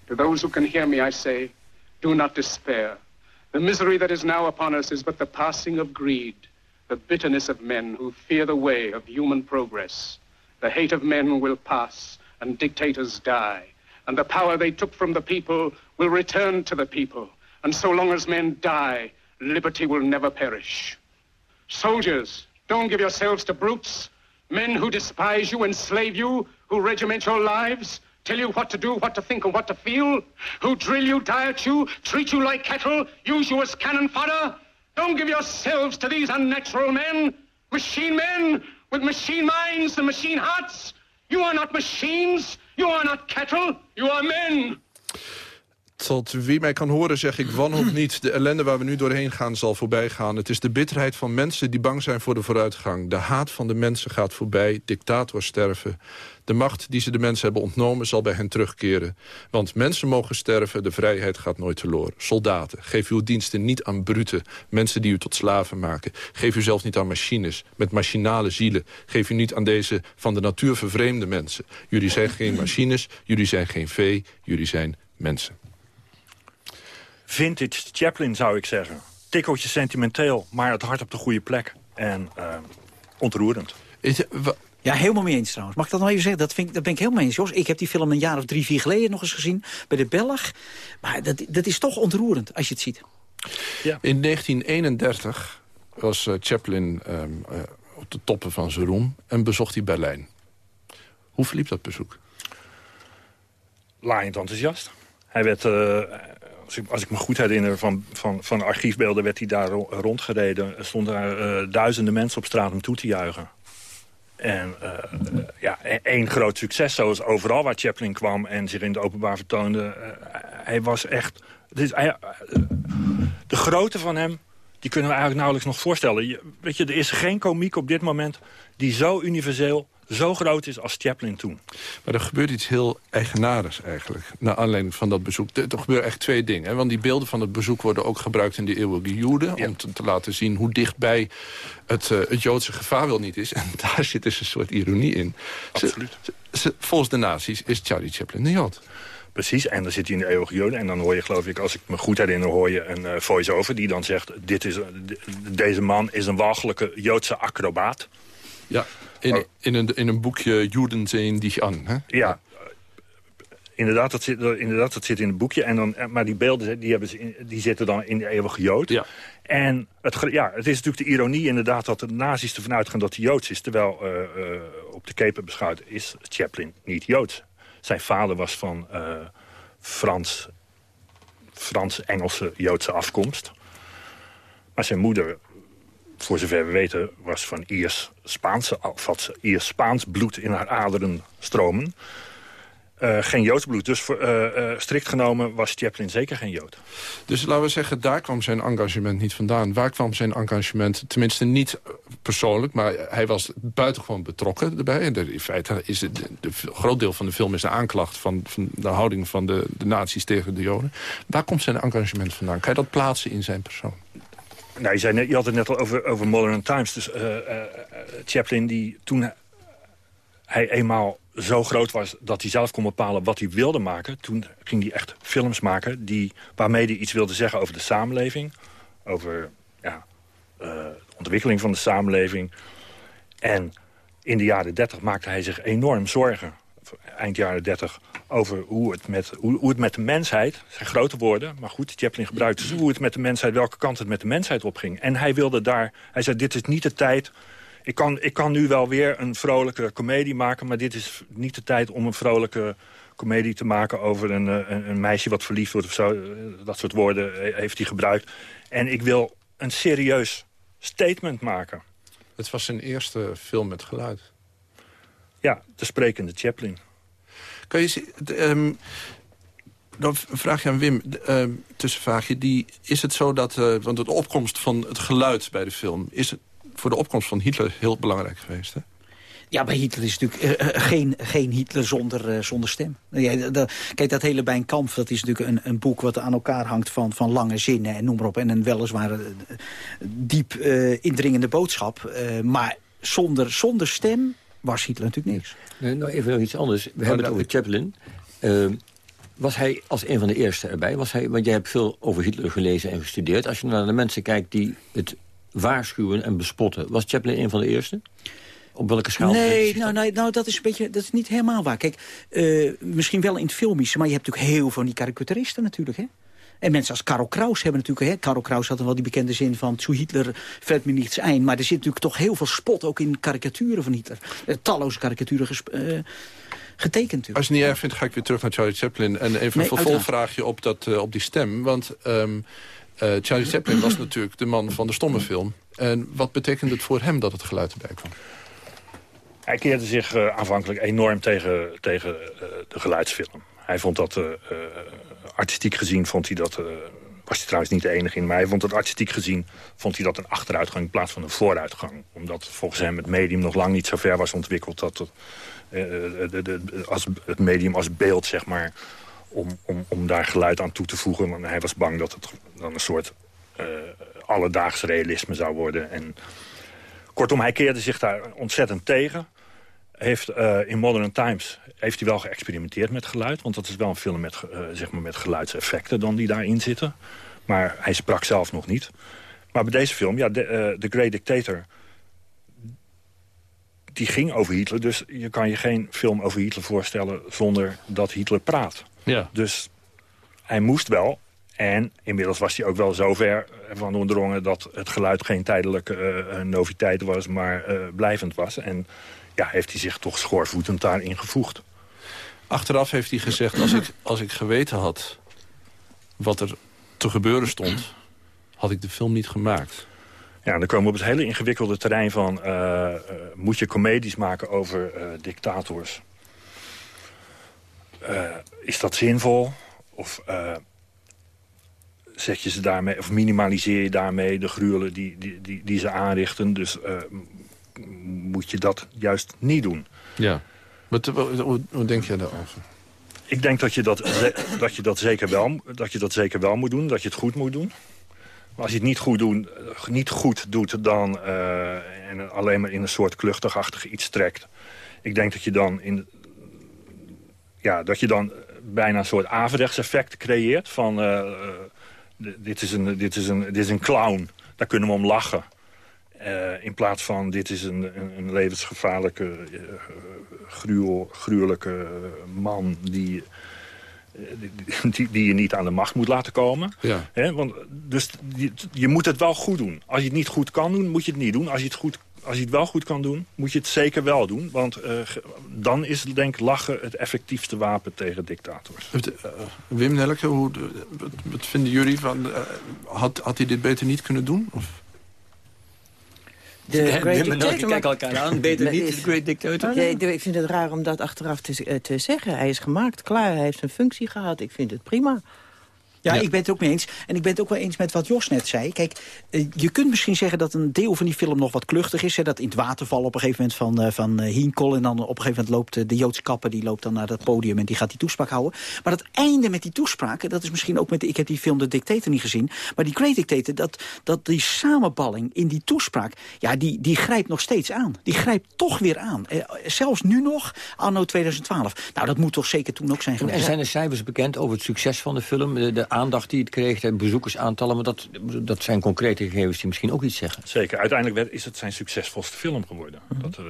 To those who can hear me, I say... do not despair. The misery that is now upon us is but the passing of greed, the bitterness of men who fear the way of human progress. The hate of men will pass, and dictators die, and the power they took from the people will return to the people. And so long as men die, liberty will never perish. Soldiers, don't give yourselves to brutes, men who despise you, enslave you, who regiment your lives, tell you what to do, what to think, and what to feel, who drill you, diet you, treat you like cattle, use you as cannon fodder. Don't give yourselves to these unnatural men, machine men with machine minds and machine hearts. You are not machines, you are not cattle, you are men. Tot wie mij kan horen zeg ik wanhoop niet. De ellende waar we nu doorheen gaan zal voorbij gaan. Het is de bitterheid van mensen die bang zijn voor de vooruitgang. De haat van de mensen gaat voorbij. Dictators sterven. De macht die ze de mensen hebben ontnomen zal bij hen terugkeren. Want mensen mogen sterven, de vrijheid gaat nooit verloren. Soldaten, geef uw diensten niet aan brute mensen die u tot slaven maken. Geef u zelfs niet aan machines, met machinale zielen. Geef u niet aan deze van de natuur vervreemde mensen. Jullie zijn geen machines, jullie zijn geen vee, jullie zijn mensen. Vintage Chaplin, zou ik zeggen. Tikkeltje sentimenteel, maar het hart op de goede plek. En uh, ontroerend. Ja, helemaal mee eens trouwens. Mag ik dat nog even zeggen? Dat, vind ik, dat ben ik helemaal mee eens, Jos. Ik heb die film een jaar of drie, vier geleden nog eens gezien. Bij de Belg. Maar dat, dat is toch ontroerend als je het ziet. Ja. In 1931 was uh, Chaplin um, uh, op de toppen van zijn roem en bezocht hij Berlijn. Hoe verliep dat bezoek? Laaiend enthousiast. Hij werd, uh, als, ik, als ik me goed herinner, van, van, van archiefbeelden werd hij daar rondgereden. Er stonden daar duizenden mensen op straat om toe te juichen. En uh, ja, één groot succes, zoals overal waar Chaplin kwam en zich in het openbaar vertoonde. Uh, hij was echt... Uh, de grootte van hem, die kunnen we eigenlijk nauwelijks nog voorstellen. Weet je, er is geen komiek op dit moment die zo universeel zo groot is als Chaplin toen. Maar er gebeurt iets heel eigenaardigs eigenlijk. Naar aanleiding van dat bezoek. Er, er gebeuren echt twee dingen. Hè? Want die beelden van het bezoek worden ook gebruikt in de eeuwige Joden. Ja. Om te, te, laten zien hoe dichtbij het, uh, het Joodse gevaar wel niet is. [LAUGHS] En daar zit dus een soort ironie in. Absoluut. Ze, ze, volgens de nazi's is Charlie Chaplin een Jood. Precies, en dan zit hij in de eeuwige joden. En dan hoor je, geloof ik, als ik me goed herinner... hoor je een uh, voice-over die dan zegt... Dit is, deze man is een walgelijke Joodse acrobaat. Ja, in, oh. in, een, in een boekje Juden zijn dich an. Hè? Ja, inderdaad dat, zit, inderdaad, dat zit in het boekje. En dan, maar die beelden die hebben ze, die zitten dan in de eeuwige Jood. Ja. En het, ja, het is natuurlijk de ironie inderdaad dat de nazi's ervan uitgaan dat hij Joods is. Terwijl uh, uh, op de keper beschouwd is Chaplin niet Joods. Zijn vader was van uh, Frans, Frans-Engelse Joodse afkomst. Maar zijn moeder voor zover we weten, was van Iers Spaanse, had Iers Spaans bloed in haar aderen stromen. Uh, geen Joods bloed. Dus voor, uh, uh, strikt genomen was Chaplin zeker geen Jood. Dus laten we zeggen, daar kwam zijn engagement niet vandaan. Waar kwam zijn engagement, tenminste niet persoonlijk... maar hij was buitengewoon betrokken erbij. En in feite is het een groot deel van de film is de aanklacht... van, van de houding van de, de nazi's tegen de Joden. Waar komt zijn engagement vandaan? Kan je dat plaatsen in zijn persoon? Nou, je, zei net, je had het net al over, over Modern Times. Dus uh, uh, Chaplin, die toen hij eenmaal zo groot was... dat hij zelf kon bepalen wat hij wilde maken... toen ging hij echt films maken die, waarmee hij iets wilde zeggen over de samenleving. Over ja, de ontwikkeling van de samenleving. En in de jaren dertig maakte hij zich enorm zorgen eind jaren 30 over hoe het, met, hoe, hoe het met de mensheid... zijn grote woorden, maar goed, Chaplin gebruikte ze... hoe het met de mensheid, welke kant het met de mensheid opging. En hij wilde daar... Hij zei, dit is niet de tijd... Ik kan, ik kan nu wel weer een vrolijke komedie maken... maar dit is niet de tijd om een vrolijke komedie te maken... over een, een, een, meisje wat verliefd wordt of zo. Dat soort woorden heeft hij gebruikt. En ik wil een serieus statement maken. Het was zijn eerste film met geluid. Ja, de sprekende Chaplin. Kan je... Um, dan vraag je aan Wim, uh, tussenvraagje. Die, is het zo dat... Uh, want de opkomst van het geluid bij de film... is het voor de opkomst van Hitler heel belangrijk geweest, hè? Ja, bij Hitler is natuurlijk uh, geen, geen Hitler zonder, uh, zonder stem. Ja, de, kijk, dat hele Bij Kamp, dat is natuurlijk een, een boek... wat aan elkaar hangt van, van lange zinnen en noem maar op. En een weliswaar uh, diep indringende boodschap. maar zonder, zonder stem was Hitler natuurlijk niks. Nee, nou, even nog iets anders. We hebben het over Chaplin. Uh, was hij als een van de eerste erbij? Was hij, want jij hebt veel over Hitler gelezen en gestudeerd. Als je naar de mensen kijkt die het waarschuwen en bespotten... was Chaplin een van de eerste? Op welke schaal? Nee, nou, nou, nou, dat is een beetje, dat is niet helemaal waar. Kijk, uh, misschien wel in het filmische, maar je hebt natuurlijk heel veel van die karikaturisten natuurlijk, hè? En mensen als Karl Kraus hebben natuurlijk... Hè, Karl Kraus had wel die bekende zin van... zu Hitler fällt mir nichts ein. Maar er zit natuurlijk toch heel veel spot ook in karikaturen van Hitler. Uh, talloze karikaturen uh, getekend. Als je het niet erg vindt, ga ik weer terug naar Charlie Chaplin. En even een vervolgvraagje op, dat, uh, op die stem. Want um, Charlie Chaplin was natuurlijk de man van de stomme film. En wat betekent het voor hem dat het geluid erbij kwam? Hij keerde zich uh, aanvankelijk enorm tegen, tegen de geluidsfilm. Hij vond dat artistiek gezien vond hij dat... Uh, was hij trouwens niet de enige in, maar hij vond dat artistiek gezien... vond hij dat een achteruitgang in plaats van een vooruitgang. Omdat volgens hem het medium nog lang niet zo ver was ontwikkeld... dat het, de, de, als, het medium als beeld, zeg maar... Om, om, om daar geluid aan toe te voegen. Want hij was bang dat het dan een soort alledaags realisme zou worden. En, kortom, hij keerde zich daar ontzettend tegen heeft uh, in Modern Times heeft hij wel geëxperimenteerd met geluid. Want dat is wel een film met, uh, zeg maar met geluidseffecten dan die daarin zitten. Maar hij sprak zelf nog niet. Maar bij deze film, ja, The uh, Great Dictator... die ging over Hitler. Dus je kan je geen film over Hitler voorstellen... zonder dat Hitler praat. Ja. Dus hij moest wel. En inmiddels was hij ook wel zover van doordrongen... dat het geluid geen tijdelijke noviteit was, maar blijvend was. En ja, heeft hij zich toch schoorvoetend daarin gevoegd. Achteraf heeft hij gezegd, als ik, als ik geweten had wat er te gebeuren stond... had ik de film niet gemaakt. Ja, dan komen we op het hele ingewikkelde terrein van... Uh, uh, moet je comedies maken over uh, dictators? is dat zinvol? Of zet je ze daarmee, of minimaliseer je daarmee de gruwelen die, die, die, die ze aanrichten? Dus moet je dat juist niet doen. Ja. Wat, hoe, hoe denk jij daarover? Ik denk dat je dat, dat, je dat, zeker wel, dat je dat zeker wel moet doen. Dat je het goed moet doen. Maar als je het niet goed, doen, niet goed doet dan, uh, en alleen maar in een soort kluchtigachtig iets trekt... ik denk dat je dan, in, ja, dat je dan bijna een soort averechts effect creëert. Van, uh, dit, is een, dit, is een, dit is een clown, daar kunnen we om lachen. Uh, in plaats van dit is een, een, een levensgevaarlijke, uh, gruwel, gruwelijke man die, die, die, je niet aan de macht moet laten komen. Ja. want, dus je, je, moet het wel goed doen. Als je het niet goed kan doen, moet je het niet doen. Als je het, goed, als je het wel goed kan doen, moet je het zeker wel doen. Want dan is denk ik lachen het effectiefste wapen tegen dictators. Wim Nelke, hoe, wat, wat, vinden jullie van... had, had hij dit beter niet kunnen doen? Of? De Great Dictator. Kijk elkaar aan, [LAUGHS] beter niet, de Great Dictator. Nee, ik vind het raar om dat achteraf te, eh, te zeggen. Hij is gemaakt, klaar, hij heeft zijn functie gehad. Ik vind het prima. Ja, ik ben het ook mee eens. En ik ben het ook wel eens met wat Jos net zei. Kijk, eh, je kunt misschien zeggen dat een deel van die film nog wat kluchtig is. Hè, dat in het water vallen op een gegeven moment van, uh, van uh, Hienkel. En dan op een gegeven moment loopt de Joodse kapper... die loopt dan naar dat podium en die gaat die toespraak houden. Maar het einde met die toespraak... dat is misschien ook met... ik heb die film De Dictator niet gezien. Maar die Great Dictator, dat, dat die samenballing in die toespraak... ja, die, die grijpt nog steeds aan. Die grijpt toch weer aan. zelfs nu nog, anno 2012. Nou, dat moet toch zeker toen ook zijn geweest. Er zijn er cijfers bekend over het succes van de film... de, de aandacht die het kreeg, de bezoekersaantallen... maar dat, dat zijn concrete gegevens die misschien ook iets zeggen. Zeker, uiteindelijk is het zijn succesvolste film geworden. Mhm. dat, uh,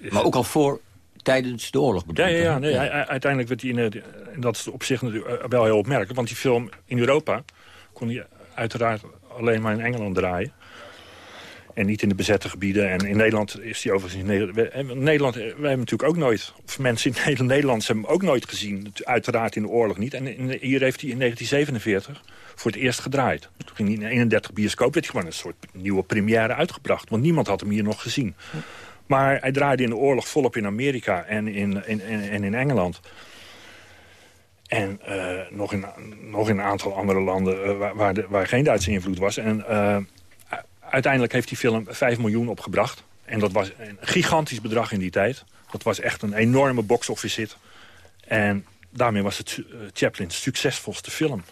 is maar ook al voor tijdens de oorlog bedoeld. Ja, ja, ja, nee, uiteindelijk werd hij in, de, en dat is op zich natuurlijk wel heel opmerkelijk... want die film in Europa kon hij uiteraard alleen maar in Engeland draaien. En niet in de bezette gebieden. En in Nederland is die overigens... In Nederland, wij hebben natuurlijk ook nooit... of mensen in [LAUGHS] Nederland hebben hem ook nooit gezien. Uiteraard in de oorlog niet. En hier heeft hij in 1947 voor het eerst gedraaid. Toen ging hij in 31 bioscoop. werd gewoon een soort nieuwe première uitgebracht. Want niemand had hem hier nog gezien. Maar hij draaide in de oorlog volop in Amerika en in, in, en in Engeland. En uh, nog, in, nog in een aantal andere landen uh, waar, waar, geen Duitse invloed was. En uiteindelijk heeft die film 5 miljoen opgebracht. En dat was een gigantisch bedrag in die tijd. Dat was echt een enorme box-office hit. En daarmee was het uh, Chaplin's succesvolste film.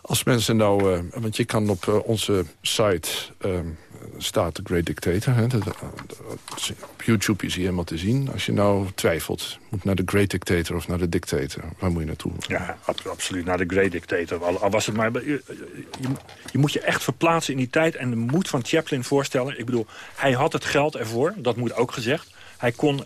Als mensen nou, uh, want je kan op uh, onze site uh, staat The Great Dictator. Hè. Dat, op YouTube is hij helemaal te zien. Als je nou twijfelt, moet naar The Great Dictator of naar The Dictator. Waar moet je naartoe? Ja, absoluut naar The Great Dictator. Al, was het maar... Je, je, moet je echt verplaatsen in die tijd en de moed van Chaplin voorstellen. Ik bedoel, hij had het geld ervoor, dat moet ook gezegd. Hij kon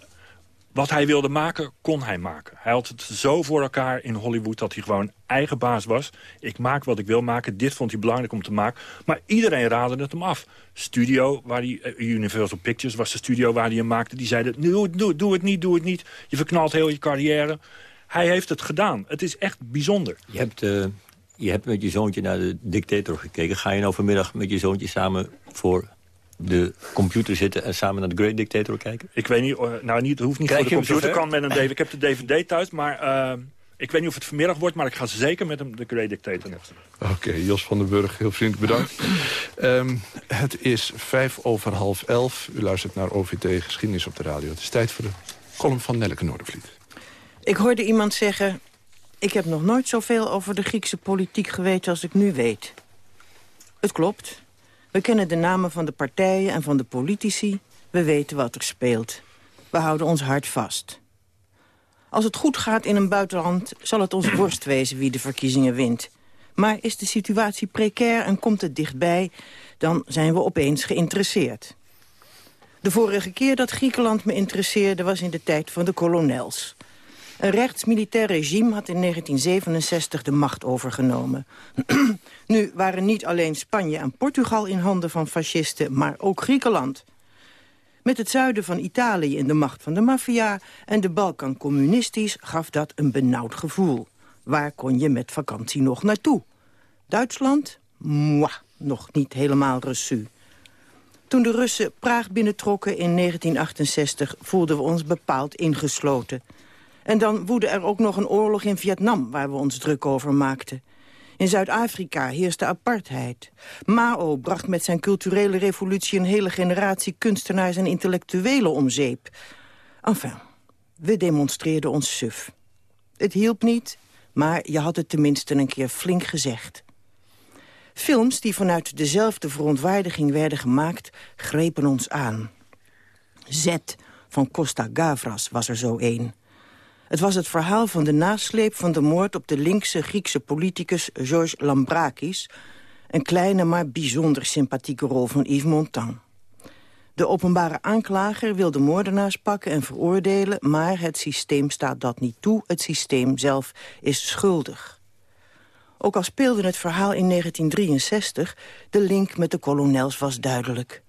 wat hij wilde maken, kon hij maken. Hij had het zo voor elkaar in Hollywood dat hij gewoon eigen baas was. Ik maak wat ik wil maken, dit vond hij belangrijk om te maken. Maar iedereen raadde het hem af. Studio, waar hij, eh, Universal Pictures was de studio waar hij hem maakte. Die zeiden, doe, doe, het niet, doe het niet. Je verknalt heel je carrière. Hij heeft het gedaan. Het is echt bijzonder. Je hebt, uh, je hebt met je zoontje naar de dictator gekeken. Ga je nou vanmiddag met je zoontje samen voor de computer zitten en samen naar de Great Dictator kijken? Ik weet niet, eh, nou niet, het hoeft niet voor de computer, kan met een DVD. Ik heb de DVD thuis, maar uh, ik weet niet of het vanmiddag wordt, maar ik ga zeker met hem de Great Dictator Oké, okay, Jos van den Burg, heel vriendelijk bedankt. um, het is vijf over half elf. U luistert naar OVT Geschiedenis op de radio. Het is tijd voor de column van Nelleke Noordervliet. Ik hoorde iemand zeggen... ik heb nog nooit zoveel over de Griekse politiek geweten als ik nu weet. Het klopt. We kennen de namen van de partijen en van de politici. We weten wat er speelt. We houden ons hart vast. Als het goed gaat in een buitenland zal het ons [CLEARS THROAT] worst wezen wie de verkiezingen wint. Maar is de situatie precair en komt het dichtbij, dan zijn we opeens geïnteresseerd. De vorige keer dat Griekenland me interesseerde was in de tijd van de kolonels. Een rechtsmilitair regime had in 1967 de macht overgenomen. [CLEARS THROAT] nu waren niet alleen Spanje en Portugal in handen van fascisten, maar ook Griekenland. Met het zuiden van Italië in de macht van de maffia en de Balkan communistisch gaf dat een benauwd gevoel. Waar kon je met vakantie nog naartoe? Duitsland? Mwah, nog niet helemaal reçu. Toen de Russen Praag binnentrokken in 1968 voelden we ons bepaald ingesloten. En dan woedde er ook nog een oorlog in Vietnam waar we ons druk over maakten. In Zuid-Afrika heerste apartheid. Mao bracht met zijn culturele revolutie een hele generatie kunstenaars en intellectuelen om zeep. Enfin, we demonstreerden ons suf. Het hielp niet, maar je had het tenminste een keer flink gezegd. Films die vanuit dezelfde verontwaardiging werden gemaakt, grepen ons aan. Z van Costa Gavras was er zo een. Het was het verhaal van de nasleep van de moord op de linkse Griekse politicus Georges Lambrakis... een kleine maar bijzonder sympathieke rol van Yves Montand. De openbare aanklager wil de moordenaars pakken en veroordelen... maar het systeem staat dat niet toe. Het systeem zelf is schuldig. Ook al speelde het verhaal in 1963, de link met de kolonels was duidelijk.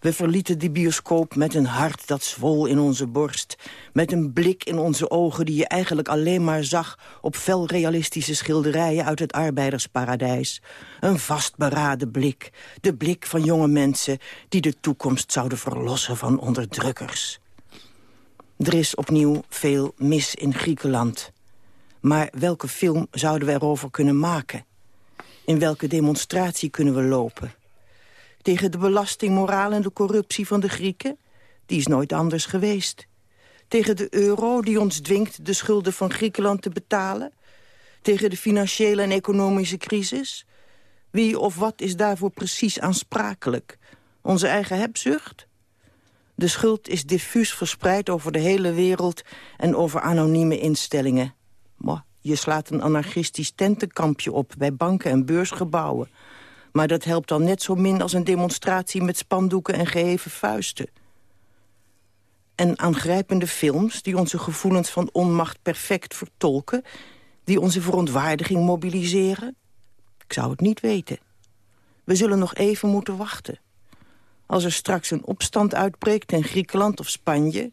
We verlieten die bioscoop met een hart dat zwol in onze borst. Met een blik in onze ogen die je eigenlijk alleen maar zag... op felrealistische schilderijen uit het arbeidersparadijs. Een vastberaden blik. De blik van jonge mensen die de toekomst zouden verlossen van onderdrukkers. Er is opnieuw veel mis in Griekenland. Maar welke film zouden we erover kunnen maken? In welke demonstratie kunnen we lopen? Tegen de belastingmoraal en de corruptie van de Grieken? Die is nooit anders geweest. Tegen de euro die ons dwingt de schulden van Griekenland te betalen? Tegen de financiële en economische crisis? Wie of wat is daarvoor precies aansprakelijk? Onze eigen hebzucht? De schuld is diffuus verspreid over de hele wereld en over anonieme instellingen. Je slaat een anarchistisch tentenkampje op bij banken en beursgebouwen. Maar dat helpt dan net zo min als een demonstratie met spandoeken en geheven vuisten. En aangrijpende films die onze gevoelens van onmacht perfect vertolken... die onze verontwaardiging mobiliseren? Ik zou het niet weten. We zullen nog even moeten wachten. Als er straks een opstand uitbreekt in Griekenland of Spanje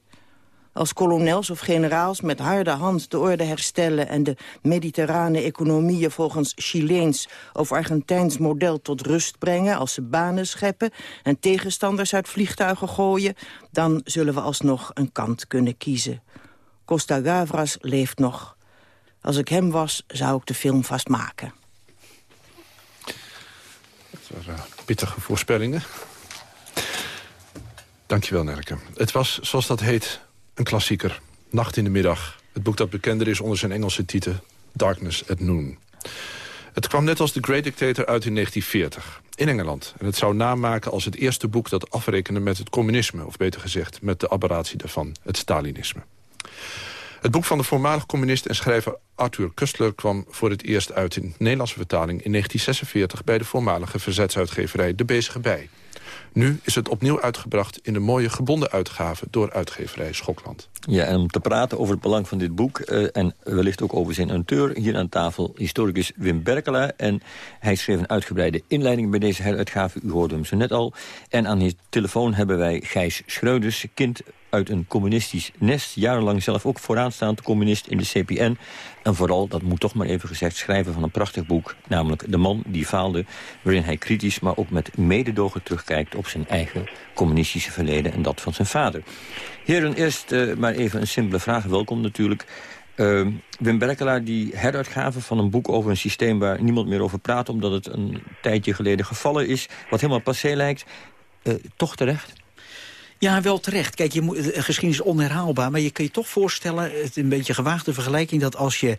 als kolonels of generaals met harde hand de orde herstellen... en de mediterrane economieën volgens Chileens of Argentijns model tot rust brengen... als ze banen scheppen en tegenstanders uit vliegtuigen gooien... dan zullen we alsnog een kant kunnen kiezen. Costa Gavras leeft nog. Als ik hem was, zou ik de film vast maken. Dat waren pittige voorspellingen. Dankjewel, Nelke. Het was, zoals dat heet, een klassieker. Nacht in de middag. Het boek dat bekender is onder zijn Engelse titel Darkness at Noon. Het kwam net als The Great Dictator uit in 1940 in Engeland. En het zou namaken als het eerste boek dat afrekende met het communisme... of beter gezegd met de aberratie daarvan, het Stalinisme. Het boek van de voormalig communist en schrijver Arthur Kustler... kwam voor het eerst uit in Nederlandse vertaling in 1946... bij de voormalige verzetsuitgeverij De Bezige Bij. Nu is het opnieuw uitgebracht in de mooie gebonden uitgave... door uitgeverij Schokland. Ja, en om te praten over het belang van dit boek... Uh, en wellicht ook over zijn auteur, hier aan tafel... historicus Wim Berkela. En hij schreef een uitgebreide inleiding bij deze heruitgave. U hoorde hem zo net al. En aan de telefoon hebben wij Gijs Schreuders, kind uit een communistisch nest. Jarenlang zelf ook vooraanstaand communist in de CPN. En vooral, dat moet toch maar even gezegd, schrijven van een prachtig boek. Namelijk De man die faalde, waarin hij kritisch, maar ook met mededogen terugkijkt... op zijn eigen communistische verleden en dat van zijn vader. Heren, eerst uh, maar even een simpele vraag. Welkom natuurlijk. Uh, Wim Berkelaar, die heruitgave van een boek over een systeem... waar niemand meer over praat, omdat het een tijdje geleden gevallen is... wat helemaal passé lijkt, uh, toch terecht? Ja, wel terecht. Kijk, je moet, geschiedenis is onherhaalbaar, maar je kan je toch voorstellen... het een beetje gewaagde vergelijking dat als je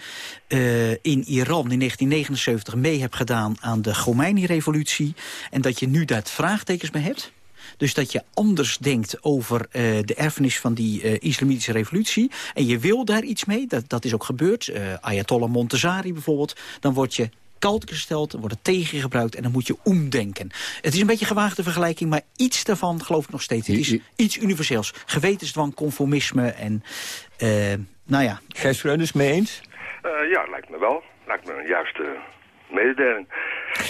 uh, in Iran in 1979 mee hebt gedaan... aan de Khomeini-revolutie en dat je nu daar vraagtekens bij hebt... Dus dat je anders denkt over uh, de erfenis van die uh, islamitische revolutie. En je wil daar iets mee, dat, dat is ook gebeurd. Ayatollah Montezari bijvoorbeeld. Dan word je koud gesteld, er wordt tegen gebruikt en dan moet je omdenken. Het is een beetje gewaagde vergelijking, maar iets daarvan geloof ik nog steeds. Het is iets universeels. Gewetensdwang, conformisme en uh, nou ja. Gijs Vreunders, mee eens? Uh, ja, lijkt me wel. Lijkt me een juiste mededeling.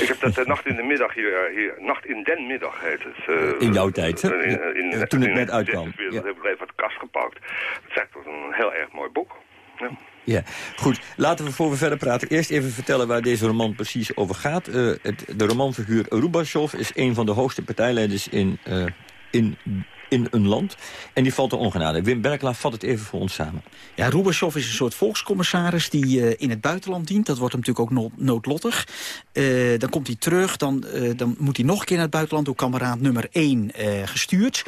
Ik heb dat de nacht in de middag hier, hier nacht in den middag heet het. Uh, in jouw tijd, hè? In, in, in, Toen het net uitkwam. Dat heb ik even uit de kast gepakt. Het is echt een heel erg mooi boek. Ja. Ja, goed. Laten we voor we verder praten eerst even vertellen waar deze roman precies over gaat. Het, de romanfiguur Rubashov is een van de hoogste partijleiders in, uh, in, in een land. En die valt er ongenade. Wim Berkla vat het even voor ons samen. Ja, Rubashov is een soort volkscommissaris die uh, in het buitenland dient. Dat wordt hem natuurlijk ook no noodlottig. dan komt hij terug, dan, dan moet hij nog een keer naar het buitenland... door kameraad nummer 1 gestuurd.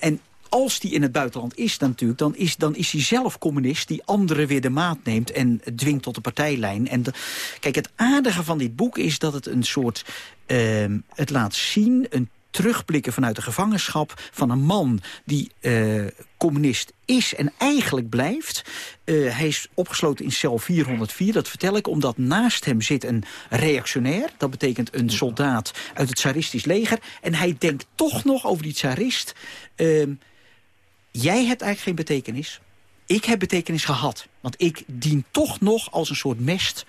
en als die in het buitenland is dan natuurlijk... dan is, dan is hij zelf communist die anderen weer de maat neemt... en dwingt tot de partijlijn. En kijk, het aardige van dit boek is dat het een soort... Uh, het laat zien, een terugblikken vanuit de gevangenschap van een man die uh, communist is en eigenlijk blijft. Uh, hij is opgesloten in cel 404, dat vertel ik, omdat naast hem zit een reactionair. Dat betekent een soldaat uit het tsaristisch leger. En hij denkt toch nog over die tsarist... Uh, jij hebt eigenlijk geen betekenis. Ik heb betekenis gehad. Want ik dien toch nog als een soort mest...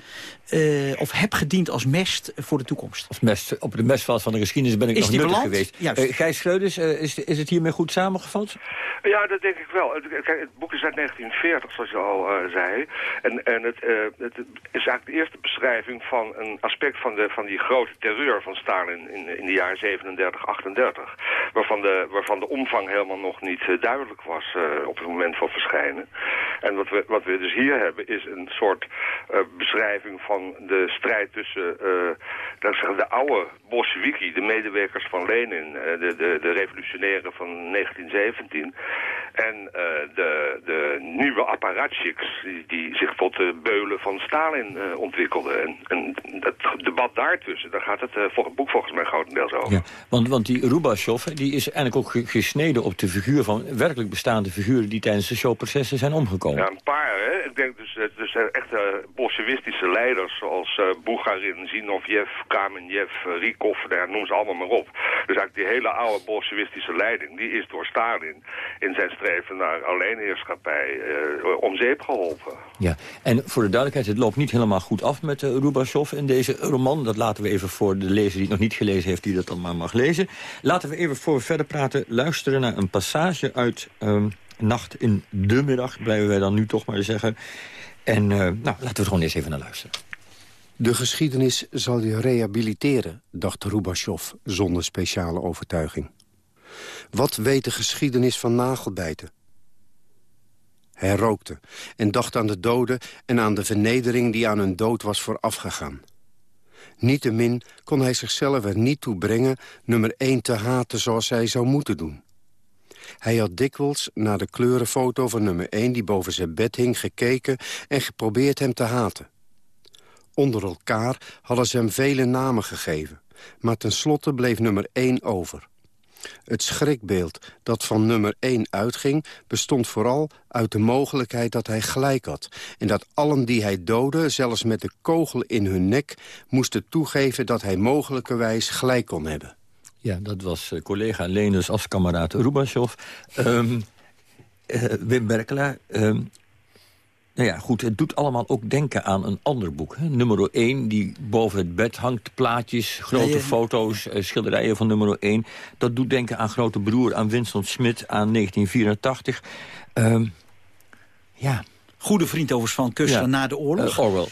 Uh, of heb gediend als mest voor de toekomst. Als mest, op de mestveld van de geschiedenis ben ik is nog nuttig geweest. Uh, Gijs Schreuders, uh, is, is het hiermee goed samengevat? Ja, dat denk ik wel. Kijk, het boek is uit 1940, zoals je al zei. En, en het, het, is eigenlijk de eerste beschrijving van een aspect van, de, van die grote terreur van Stalin in, in de jaren 37, 38. Waarvan de, waarvan de omvang helemaal nog niet duidelijk was op het moment van verschijnen. En wat we, wat we dus hier hebben is een soort beschrijving van de strijd tussen uh, de oude Bolsheviki, de medewerkers van Lenin, uh, de, de, de revolutionairen van 1917, en de, de nieuwe apparatchiks die, die zich tot de beulen van Stalin ontwikkelden. En, en het debat daartussen, daar gaat het voor het boek volgens mij grotendeels over. Ja, want, want die Rubashov die is eigenlijk ook gesneden op de figuur van werkelijk bestaande figuren die tijdens de showprocessen zijn omgekomen. Ja, een paar. Hè? Ik denk dus, dus echte bolsjewistische leiders zoals uh, Bugarin, Zinoviev, Kamenev, uh, Rikov, daar noem ze allemaal maar op. Dus eigenlijk die hele oude bolsjewistische leiding, die is door Stalin in zijn streven naar alleenheerschappij uh, om zeep geholpen. Ja, en voor de duidelijkheid, het loopt niet helemaal goed af met Rubashov in deze roman. Dat laten we even voor de lezer die het nog niet gelezen heeft, die dat dan maar mag lezen. Laten we even voor we verder praten luisteren naar een passage uit... Um, Nacht in de middag, blijven wij dan nu toch maar zeggen. En uh, nou, laten we er gewoon eens even naar luisteren. De geschiedenis zal je rehabiliteren, dacht Rubashov zonder speciale overtuiging. Wat weet de geschiedenis van nagelbijten? Hij rookte en dacht aan de doden en aan de vernedering die aan hun dood was voorafgegaan. Niettemin kon hij zichzelf er niet toe brengen nummer 1 te haten zoals hij zou moeten doen. Hij had dikwijls naar de kleurenfoto van nummer 1 die boven zijn bed hing gekeken en geprobeerd hem te haten. Onder elkaar hadden ze hem vele namen gegeven. Maar tenslotte bleef nummer 1 over. Het schrikbeeld dat van nummer 1 uitging... bestond vooral uit de mogelijkheid dat hij gelijk had. En dat allen die hij doodde, zelfs met de kogel in hun nek... moesten toegeven dat hij mogelijkerwijs gelijk kon hebben. Ja, dat was uh, collega Lenus als kameraad Rubashov. Um, uh, Wim Berkelaar, um, nou ja, goed, het doet allemaal ook denken aan een ander boek. Hè? Nummer 1, die boven het bed hangt, plaatjes, grote foto's, eh, schilderijen van nummer 1. Dat doet denken aan Grote Broer, aan Winston Smit, aan 1984. Um, ja, goede vriend overigens van Kuster na de oorlog. Uh, Orwell.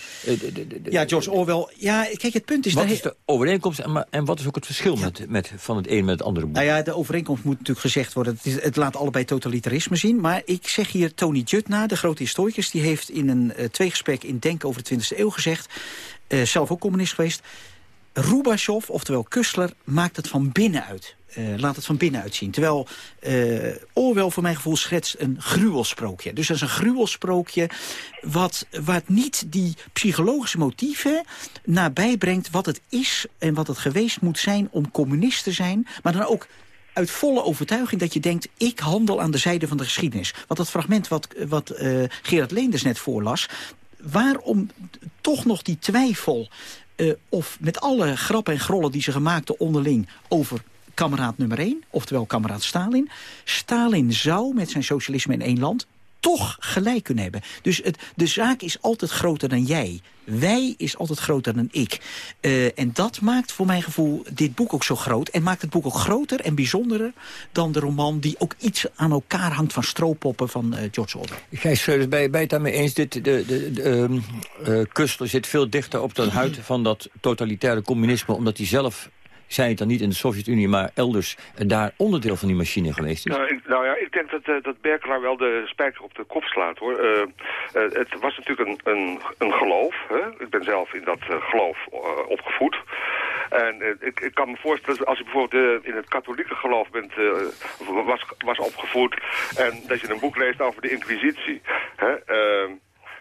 ja, George Orwell. Ja, kijk, het punt is... Wat is de overeenkomst en, en wat is ook het verschil met, met, van het een met het andere boek? Nou ja, de overeenkomst moet natuurlijk gezegd worden. Het, is, het laat allebei totalitarisme zien. Maar ik zeg hier Tony Judd na, de grote historicus... die heeft in een uh, tweegesprek in Denken over de 20e eeuw gezegd... Zelf ook communist geweest... Rubashov, oftewel Kussler, maakt het van binnenuit. Uh, laat het van binnenuit zien. Terwijl uh, Orwell voor mijn gevoel schetst een gruwelsprookje. Dus dat is een gruwelsprookje wat, wat niet die psychologische motieven nabij brengt... wat het is en wat het geweest moet zijn om communist te zijn... maar dan ook uit volle overtuiging dat je denkt... ik handel aan de zijde van de geschiedenis. Want dat fragment wat, wat uh, Gerard Leenders net voorlas... waarom toch nog die twijfel... Uh, of met alle grappen en grollen die ze gemaakt onderling over kameraad nummer 1, oftewel kameraad Stalin. Stalin zou met zijn socialisme in één land toch gelijk kunnen hebben. Dus het, de zaak is altijd groter dan jij. Wij is altijd groter dan ik. Uh, en dat maakt voor mijn gevoel dit boek ook zo groot. En maakt het boek ook groter en bijzonderer dan de roman... die ook iets aan elkaar hangt van stroopoppen van uh, George Orwell. Gijs Schreuders, ben je, ben je het daarmee eens? Dit, de, de, de, um, uh, Kustler zit veel dichter op de huid van dat totalitaire communisme... omdat hij zelf zij het dan niet in de Sovjet-Unie, maar elders daar onderdeel van die machine geweest is? Nou, ik, nou ja, ik denk dat, uh, dat Berkelaar wel de spijker op de kop slaat, hoor. Uh, het was natuurlijk een, een, een geloof. Hè? Ik ben zelf in dat geloof opgevoed. En ik, ik, kan me voorstellen, als je bijvoorbeeld in het katholieke geloof bent, was, was opgevoed... en dat je een boek leest over de inquisitie... Hè?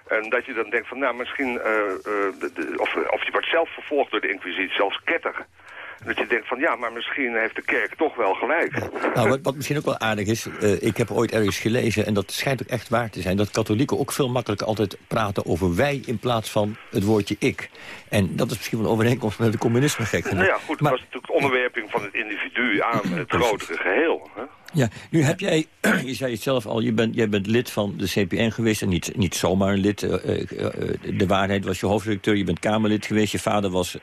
En dat je dan denkt van, nou, misschien... Of, of je wordt zelf vervolgd door de inquisitie, zelfs ketter. Dat je denkt van ja, maar misschien heeft de kerk toch wel gelijk. Nou, wat, wat, misschien ook wel aardig is, uh, ik heb ooit ergens gelezen... en dat schijnt ook echt waar te zijn... dat katholieken ook veel makkelijker altijd praten over wij... in plaats van het woordje ik. En dat is misschien wel een overeenkomst met het communisme gek. Nou ja, goed, maar, het was natuurlijk onderwerping van het individu aan het grotere geheel. Hè? Ja, nu heb jij, [CLEARS THROAT] je zei het zelf al, je bent, jij bent lid van de CPN geweest... en niet, niet zomaar een lid. Uh, uh, de waarheid was je hoofdredacteur, je bent Kamerlid geweest... je vader was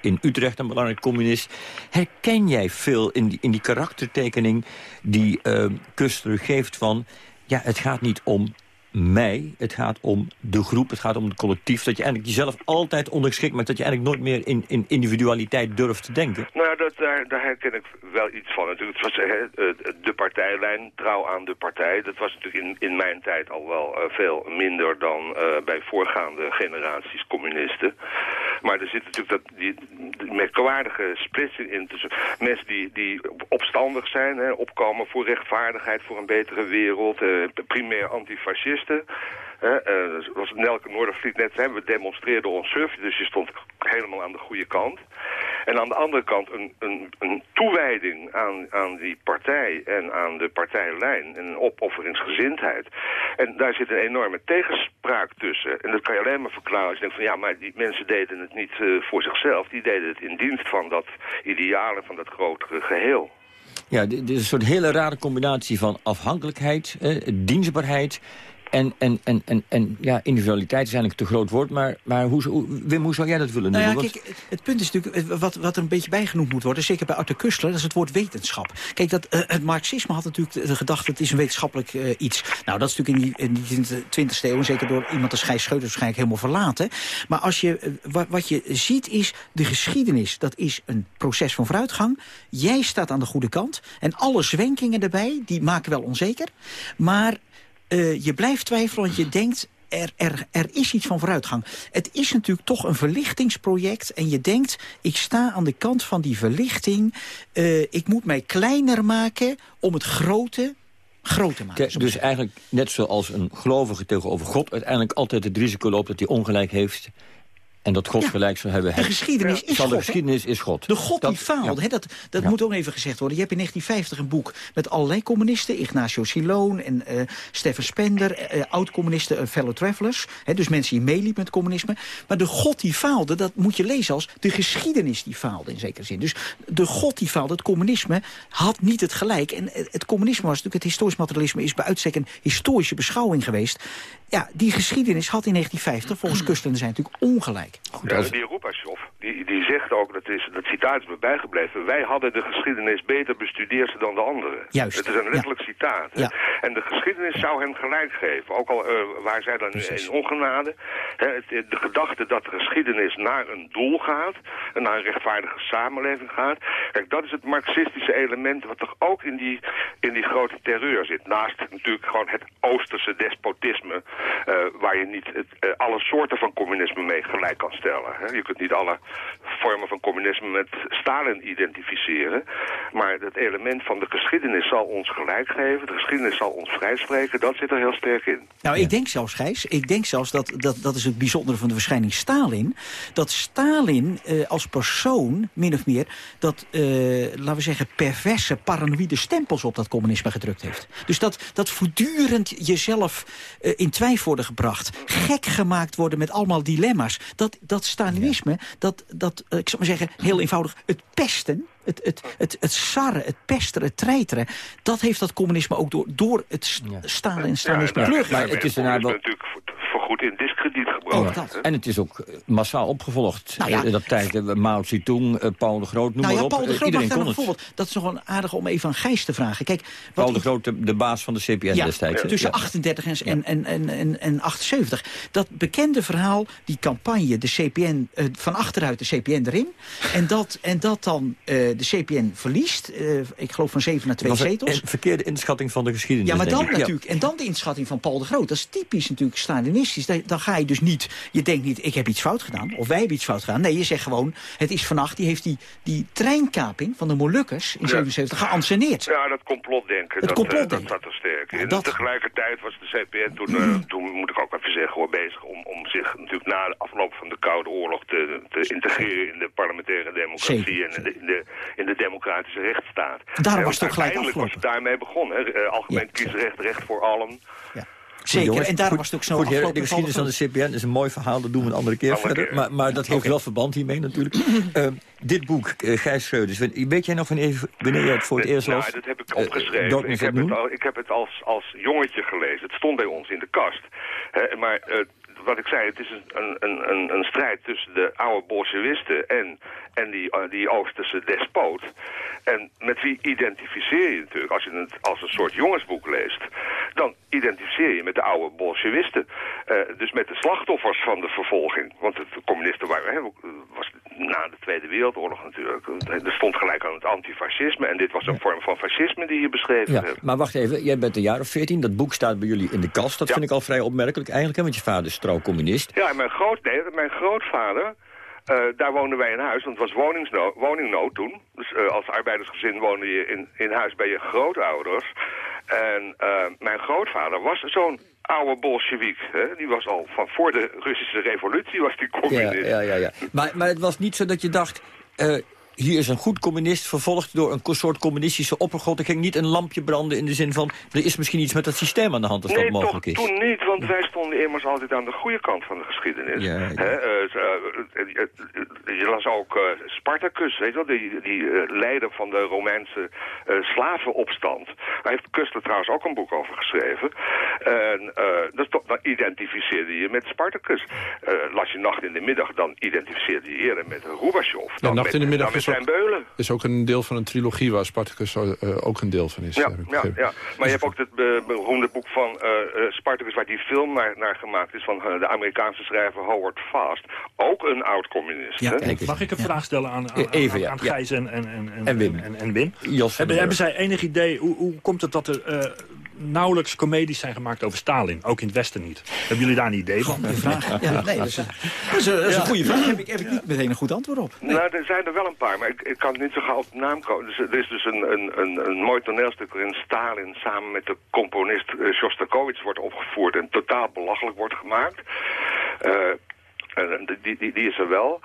in Utrecht een belangrijk communist. Herken jij veel in die, in die karaktertekening die Kuster geeft van... ja, het gaat niet om mij. Het gaat om de groep, het gaat om het collectief. Dat je eigenlijk jezelf altijd ondergeschikt maakt. Dat je eigenlijk nooit meer in, in individualiteit durft te denken. Nou ja, dat, daar, daar herken ik wel iets van. Natuurlijk, het was uh, de partijlijn, trouw aan de partij. Dat was natuurlijk in, in mijn tijd al wel uh, veel minder dan uh, bij voorgaande generaties communisten. Maar er zit natuurlijk dat, die, merkwaardige splitsing in tussen mensen die, die opstandig zijn, hè, opkomen voor rechtvaardigheid, voor een betere wereld, primair antifascist Uh, zoals Nelke Noordervliet net zei, we demonstreerden ons surf, dus je stond helemaal aan de goede kant. En aan de andere kant een, een, een toewijding aan, aan die partij en aan de partijlijn en een opofferingsgezindheid. En daar zit een enorme tegenspraak tussen. En dat kan je alleen maar verklaren als je denkt van ja, maar die mensen deden het niet uh, voor zichzelf. Die deden het in dienst van dat ideale, van dat grotere geheel. Ja, dit is een soort hele rare combinatie van afhankelijkheid, eh, dienstbaarheid en, en, en, en, en ja, individualiteit is eigenlijk te groot woord, maar, maar hoe, Wim, hoe zou jij dat willen nou noemen? Ja, kijk, het punt is natuurlijk, wat, wat er een beetje bijgenoemd moet worden, zeker bij Arthur Kustler, dat is het woord wetenschap. Kijk, dat, uh, het marxisme had natuurlijk de gedachte, het is een wetenschappelijk uh, iets. Nou, dat is natuurlijk in die, in die 20e eeuw, zeker door iemand als Gijs Scheuters waarschijnlijk helemaal verlaten. Maar als je, uh, wat, wat je ziet is, de geschiedenis, dat is een proces van vooruitgang. Jij staat aan de goede kant en alle zwenkingen erbij, die maken wel onzeker. Maar uh, je blijft twijfelen, want je denkt... Er, er, er is iets van vooruitgang. Het is natuurlijk toch een verlichtingsproject. En je denkt, ik sta aan de kant van die verlichting. Uh, ik moet mij kleiner maken om het grote groot te maken. dus eigenlijk net zoals een gelovige tegenover God... uiteindelijk altijd het risico loopt dat hij ongelijk heeft... en dat God gelijk zou hebben. De geschiedenis is God. De geschiedenis is God. De God die faalde, dat, dat moet ook even gezegd worden. Je hebt in 1950 een boek met allerlei communisten. Ignacio Siloon en uh, Stefan Spender, uh, oud-communisten, uh, fellow travelers. Hè, dus mensen die meeliepen met communisme. Maar de God die faalde, dat moet je lezen als de geschiedenis die faalde in zekere zin. Dus de God die faalde, het communisme, had niet het gelijk. En het communisme was natuurlijk, het historisch materialisme is bij uitstek een historische beschouwing geweest. Ja, die geschiedenis had in 1950, volgens Kustelen zijn natuurlijk ongelijk. Goed, ja, die Rupasjov, die, die zegt ook, dat, is, dat citaat is me bijgebleven... wij hadden de geschiedenis beter bestudeerd dan de anderen. Juist. Het is een letterlijk ja. citaat. Ja. En de geschiedenis zou hem gelijk geven. Ook al uh, waar zij dan nu in ongenade. Hè, het, de gedachte dat de geschiedenis naar een doel gaat... en naar een rechtvaardige samenleving gaat... Kijk, dat is het marxistische element... wat toch ook in die, in die grote terreur zit. Naast natuurlijk gewoon het oosterse despotisme... Uh, waar je niet het, uh, alle soorten van communisme mee gelijk kan stellen. Hè. Je kunt niet alle vormen van communisme met Stalin identificeren. Maar het element van de geschiedenis zal ons gelijk geven. De geschiedenis zal ons vrijspreken. Dat zit er heel sterk in. Nou, ik denk zelfs, Gijs, ik denk zelfs dat, dat, dat is het bijzondere van de verschijning Stalin. Dat Stalin uh, als persoon, min of meer, dat, laten we zeggen, perverse, paranoïde stempels op dat communisme gedrukt heeft. Dus dat, dat voortdurend jezelf in twijfel worden gebracht. Gek gemaakt worden met allemaal dilemma's. Dat, dat Stalinisme, ja. Dat, dat uh, ik zou maar zeggen, heel eenvoudig, het pesten... Het, het, het, het sarren, het pesteren, het treiteren... dat heeft dat communisme ook door, door het ja. Stalin en Stalinisme ja, terug. Maar het is daarna wel... natuurlijk voorgoed in discrediet Oh, en het is ook massaal opgevolgd. Nou ja. Dat tijd, uh, Mao Zedong, Paul de Groot, noem nou ja, maar op. Paul de Groot, Iedereen kon het. Bijvoorbeeld, dat is nog wel aardig om even aan Gijs te vragen. Kijk, Paul de Groot, de, de, baas van de CPN ja, destijds. Tussen 38 en, en, en, en, en, en 78. Dat bekende verhaal, die campagne, de CPN, uh, van achteruit de CPN erin. En dat, en dat dan de CPN verliest. ik geloof van 7 naar 2 zetels. Een verkeerde inschatting van de geschiedenis. Ja, maar dan natuurlijk. En dan de inschatting van Paul de Groot. Dat is typisch natuurlijk Stalinistisch. Dan ga je dus niet, je denkt niet, ik heb iets fout gedaan. Of wij hebben iets fout gedaan. Nee, je zegt gewoon, het is vannacht, die heeft die, die treinkaping van de Molukkers in 77 ja. geanceneerd. Ja, dat complotdenken, het dat, complotdenken. Uh, dat zat er sterk. Dat... Tegelijkertijd was de CPN toen, uh, toen moet ik ook even zeggen, hoor, bezig om, om zich natuurlijk na de afloop van de Koude Oorlog te, te integreren in de parlementaire democratie Zeker. en in de, in, de, in de democratische rechtsstaat. Daarom was het ook gelijk afgelopen. was het daarmee begonnen. Hè? algemeen ja, kiesrecht, recht voor allen. Ja. Zeker, jongens, en daarom goed, was het ook zo goed. De geschiedenis van de CPN is een mooi verhaal, dat doen we een andere keer verder. Keer. Maar, maar dat heeft okay. wel verband hiermee natuurlijk. uh, [CLEARS THROAT] dit boek, uh, Gijs Schreuders, weet jij nog wanneer, wanneer je het voor het eerst las? Ja, dat heb ik opgeschreven. Uh, ik, heb het al, ik heb het als, als jongetje gelezen. Het stond bij ons in de kast. He, maar wat ik zei, het is een, een, een, een strijd tussen de oude bolsjewisten en, en die, uh, die Oosterse despoot. En met wie identificeer je natuurlijk, als je het als een soort jongensboek leest, dan identificeer je met de oude bolsjewisten. Uh, dus met de slachtoffers van de vervolging. Want de communisten waren, hè, was na de Tweede Wereldoorlog natuurlijk, er stond gelijk aan het antifascisme. En dit was een vorm van fascisme die je beschreven ja, hebt. Maar wacht even, jij bent een jaar of veertien, dat boek staat bij jullie in de kast. Dat ja. vind ik al vrij opmerkelijk eigenlijk, hè, want je vader is trouw communist. Ja, en mijn, groot, nee, mijn grootvader, uh, daar woonden wij in huis, want het was woningsnood, woningnood toen. Dus uh, als arbeidersgezin woonde je in, in huis bij je grootouders. En uh, mijn grootvader was zo'n oude bolsjewiek. Die was al van voor de Russische revolutie was die communist. Ja, ja, ja. ja. Maar, maar het was niet zo dat je dacht... hier is een goed communist vervolgd door een soort communistische oppergod. Er ging niet een lampje branden in de zin van... er is misschien iets met dat systeem aan de hand als nee, dat mogelijk toch, is. toen niet, want wij stonden immers altijd aan de goede kant van de geschiedenis. Ja, ja. He, uh, uh, je las ook Spartacus, weet je wel, die, die leider van de Romeinse slavenopstand. Daar heeft Kustler trouwens ook een boek over geschreven. En dus dan identificeerde je met Spartacus. las je Nacht in de Middag, dan identificeerde je eerder met Rubashov. Ja, Nacht in de Middag is ook, beulen. is ook een deel van een trilogie waar Spartacus uh, ook een deel van is. Ja, ja, ja. maar je hebt ook het be beroemde boek van uh, Spartacus waar die film naar, naar gemaakt is van uh, de Amerikaanse schrijver Howard Fast. Ook een oud-communist. Ja, Mag ik een ja. vraag stellen aan, aan, Even, aan, aan Gijs en, en, en, en, Wim? En, en Wim? Hebben, hebben zij enig idee, hoe, hoe komt het dat er nauwelijks comedies zijn gemaakt over Stalin. Ook in het Westen niet. Hebben jullie daar een idee van? Goeie vraag. Ja, nee, dat is een, dat is een, dat is een goede vraag. Daar heb ik, heb ik niet meteen een goed antwoord op. Nee. Nou, er zijn er wel een paar, maar ik, ik kan het niet zo gauw op de naam komen. Dus, er is dus een, een, een, een mooi toneelstuk waarin Stalin samen met de componist uh, Shostakovich wordt opgevoerd en totaal belachelijk wordt gemaakt. Uh, En die, die, die is er wel.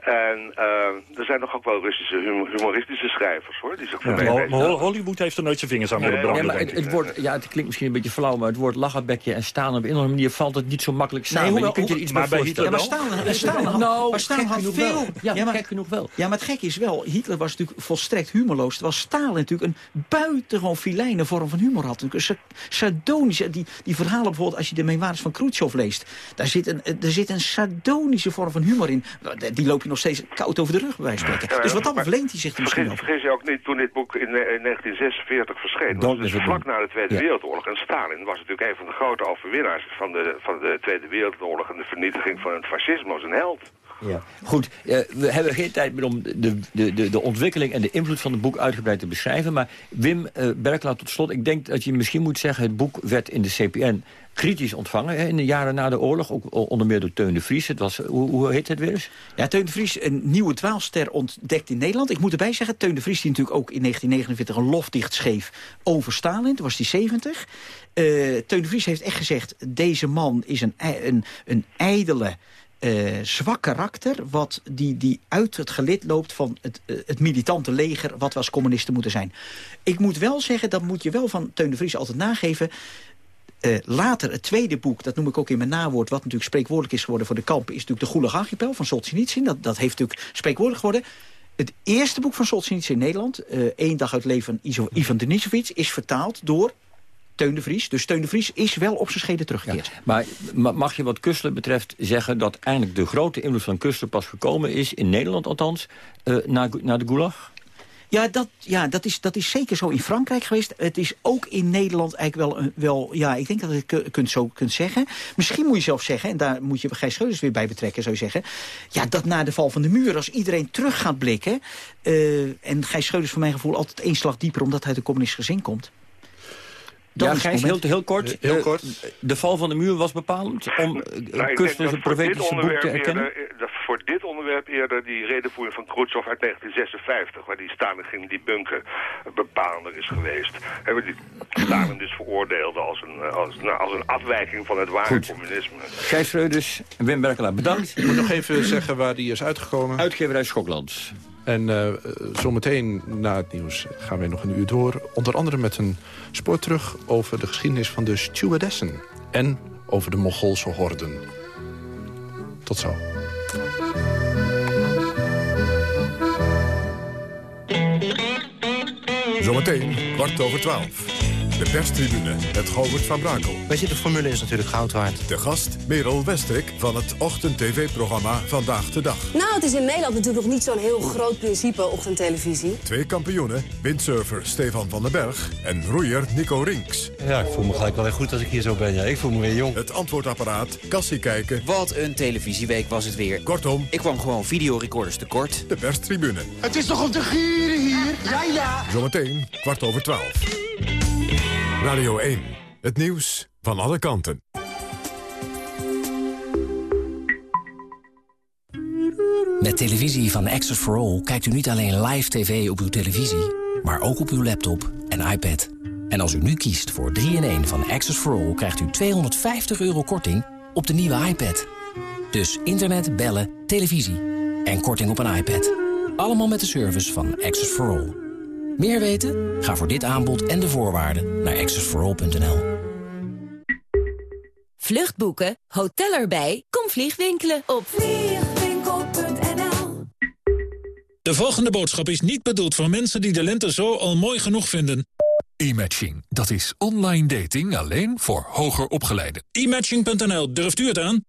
En uh, er zijn nog ook wel Russische humoristische schrijvers, hoor. Die zich ja. maar, maar Hollywood heeft er nooit zijn vingers aan willen branden, maar het, het, woord, ja, het klinkt misschien een beetje flauw, maar het woord lachenbekje en staan op een of andere manier valt het niet zo makkelijk samen. Nee, je kunt je er iets maar bij voorstellen. Ja, maar staan, staan, nou, maar staan had veel. Ja, ja, maar, gek genoeg wel. Ja, maar het gek is wel, Hitler was natuurlijk volstrekt humorloos. Terwijl Stalin natuurlijk een buitengewoon filijne vorm van humor had. Een sardonische, die, die verhalen bijvoorbeeld, als je de memoires van Khrushchev leest, daar zit een, er zit een sardonische vorm van humor in. Die loop je nog steeds koud over de rug, bij spreken. dus wat dan verleent hij zich er misschien vergeet, vergeet je ook niet, toen dit boek in, eh, in 1946 verscheen, was dus vlak na de Tweede Wereldoorlog. En Stalin was natuurlijk een van de grote overwinnaars van de, van de Tweede Wereldoorlog en de vernietiging van het fascisme als een held. Ja. Goed, uh, we hebben geen tijd meer om de, de, de, de ontwikkeling en de invloed van het boek uitgebreid te beschrijven. Maar Wim uh, Berklaat tot slot, ik denk dat je misschien moet zeggen... het boek werd in de CPN kritisch ontvangen hè, in de jaren na de oorlog. Ook onder meer door Teun de Vries. Het was, hoe, hoe heet het weer eens? Ja, Teun de Vries, een nieuwe dwaalster ontdekt in Nederland. Ik moet erbij zeggen, Teun de Vries die natuurlijk ook in 1949 een lofdicht schreef over Stalin. Toen was hij 70. Uh, Teun de Vries heeft echt gezegd, deze man is een, een, een ijdele... Uh, zwak karakter... Wat die, die uit het gelid loopt van het, uh, het militante leger... wat we als communisten moeten zijn. Ik moet wel zeggen, dat moet je wel van Teun de Vries altijd nageven... Uh, later, het tweede boek, dat noem ik ook in mijn nawoord... wat natuurlijk spreekwoordelijk is geworden voor de kampen... is natuurlijk de Gulag Archipel van Solzhenitsyn. Dat, dat heeft natuurlijk spreekwoordelijk geworden. Het eerste boek van Solzhenitsyn in Nederland... Eén dag uit leven van Ivan Denisovits... is vertaald door Teun de Vries. Dus Teun de Vries is wel op zijn scheden teruggekeerd. Ja, maar mag je wat Kustler betreft zeggen... dat eigenlijk de grote invloed van Kustler pas gekomen is... in Nederland althans, uh, naar, naar de Gulag? Ja, dat, ja dat, is, dat is zeker zo in Frankrijk geweest. Het is ook in Nederland eigenlijk wel... wel ja, ik denk dat je het kunt, zo kunt zeggen. Misschien moet je zelf zeggen, en daar moet je Gijs Scheuders weer bij betrekken, zou je zeggen... ja, dat na de val van de muur, als iedereen terug gaat blikken... Uh, en Gijs Scheuders voor mijn gevoel altijd één slag dieper... omdat hij uit een communistisch gezin komt ja, Gijs, heel, heel kort. Heel uh, kort. De val van de muur was bepalend om nou, het profetische boek te erkennen? Eerder, voor dit onderwerp eerder die redenvoering van Khrushchev uit 1956... waar die Stalin ging debunken bepalender is geweest. Hebben die Stalin dus veroordeeld als een, als, nou, als een afwijking van het ware Goed. communisme. Gijs Freuders en Wim Berkelaar, bedankt. Ik moet nog even zeggen waar die is uitgekomen. Uitgeverij Schokland. En uh, zometeen na het nieuws gaan we nog een uur door. Onder andere met een spoor terug over de geschiedenis van de stewardessen. En over de Mongoolse horden. Tot zo. Zometeen kwart over twaalf. De perstribune met Govert van Brakel. Weet je, de formule is natuurlijk goud waard. De gast Merel Westrik van het ochtend-tv-programma Vandaag de Dag. Nou, het is in Nederland natuurlijk nog niet zo'n heel groot principe ochtendtelevisie. Twee kampioenen, windsurfer Stefan van den Berg en roeier Nico Rinks. Ja, ik voel me gelijk wel weer goed als ik hier zo ben. Ja, ik voel me weer jong. Het antwoordapparaat, kassie kijken. Wat een televisieweek was het weer. Kortom. Ik kwam gewoon videorecorders tekort. De perstribune. Het is toch om te gieren hier? Ja, ja. Zometeen, kwart over twaalf. Radio 1. Het nieuws van alle kanten. Met televisie van Access for All kijkt u niet alleen live tv op uw televisie... maar ook op uw laptop en iPad. En als u nu kiest voor 3-in-1 van Access for All... krijgt u 250 euro korting op de nieuwe iPad. Dus internet, bellen, televisie en korting op een iPad. Allemaal met de service van Access for All. Meer weten? Ga voor dit aanbod en de voorwaarden naar accessforall.nl. Vluchtboeken, hotel erbij, kom vliegwinkelen op vliegwinkel.nl. De volgende boodschap is niet bedoeld voor mensen die de lente zo al mooi genoeg vinden. E-matching, dat is online dating alleen voor hoger opgeleiden. E-matching.nl, durft u het aan?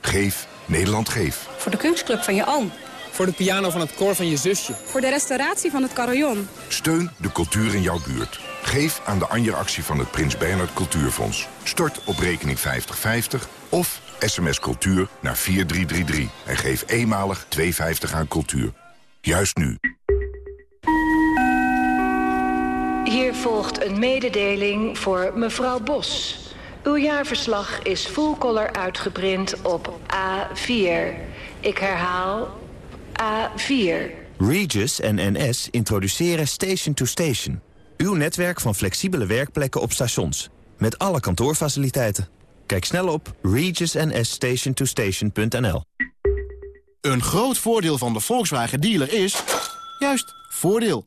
Geef, Nederland geef. Voor de kunstclub van je oom. Voor de piano van het koor van je zusje. Voor de restauratie van het carillon. Steun de cultuur in jouw buurt. Geef aan de Anja-actie van het Prins Bernhard Cultuurfonds. Stort op rekening 5050 of sms cultuur naar 4333. En geef eenmalig 2,50 aan cultuur. Juist nu. Hier volgt een mededeling voor mevrouw Bos. Uw jaarverslag is full color uitgeprint op A4. Ik herhaal A4. Regis en NS introduceren Station to Station. Uw netwerk van flexibele werkplekken op stations. Met alle kantoorfaciliteiten. Kijk snel op regisnsstation2station.nl. Een groot voordeel van de Volkswagen dealer is... juist, voordeel.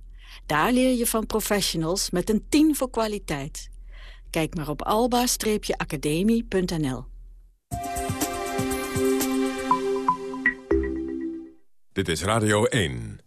Daar leer je van professionals met een 10 voor kwaliteit. Kijk maar op alba-academie.nl. Dit is Radio 1.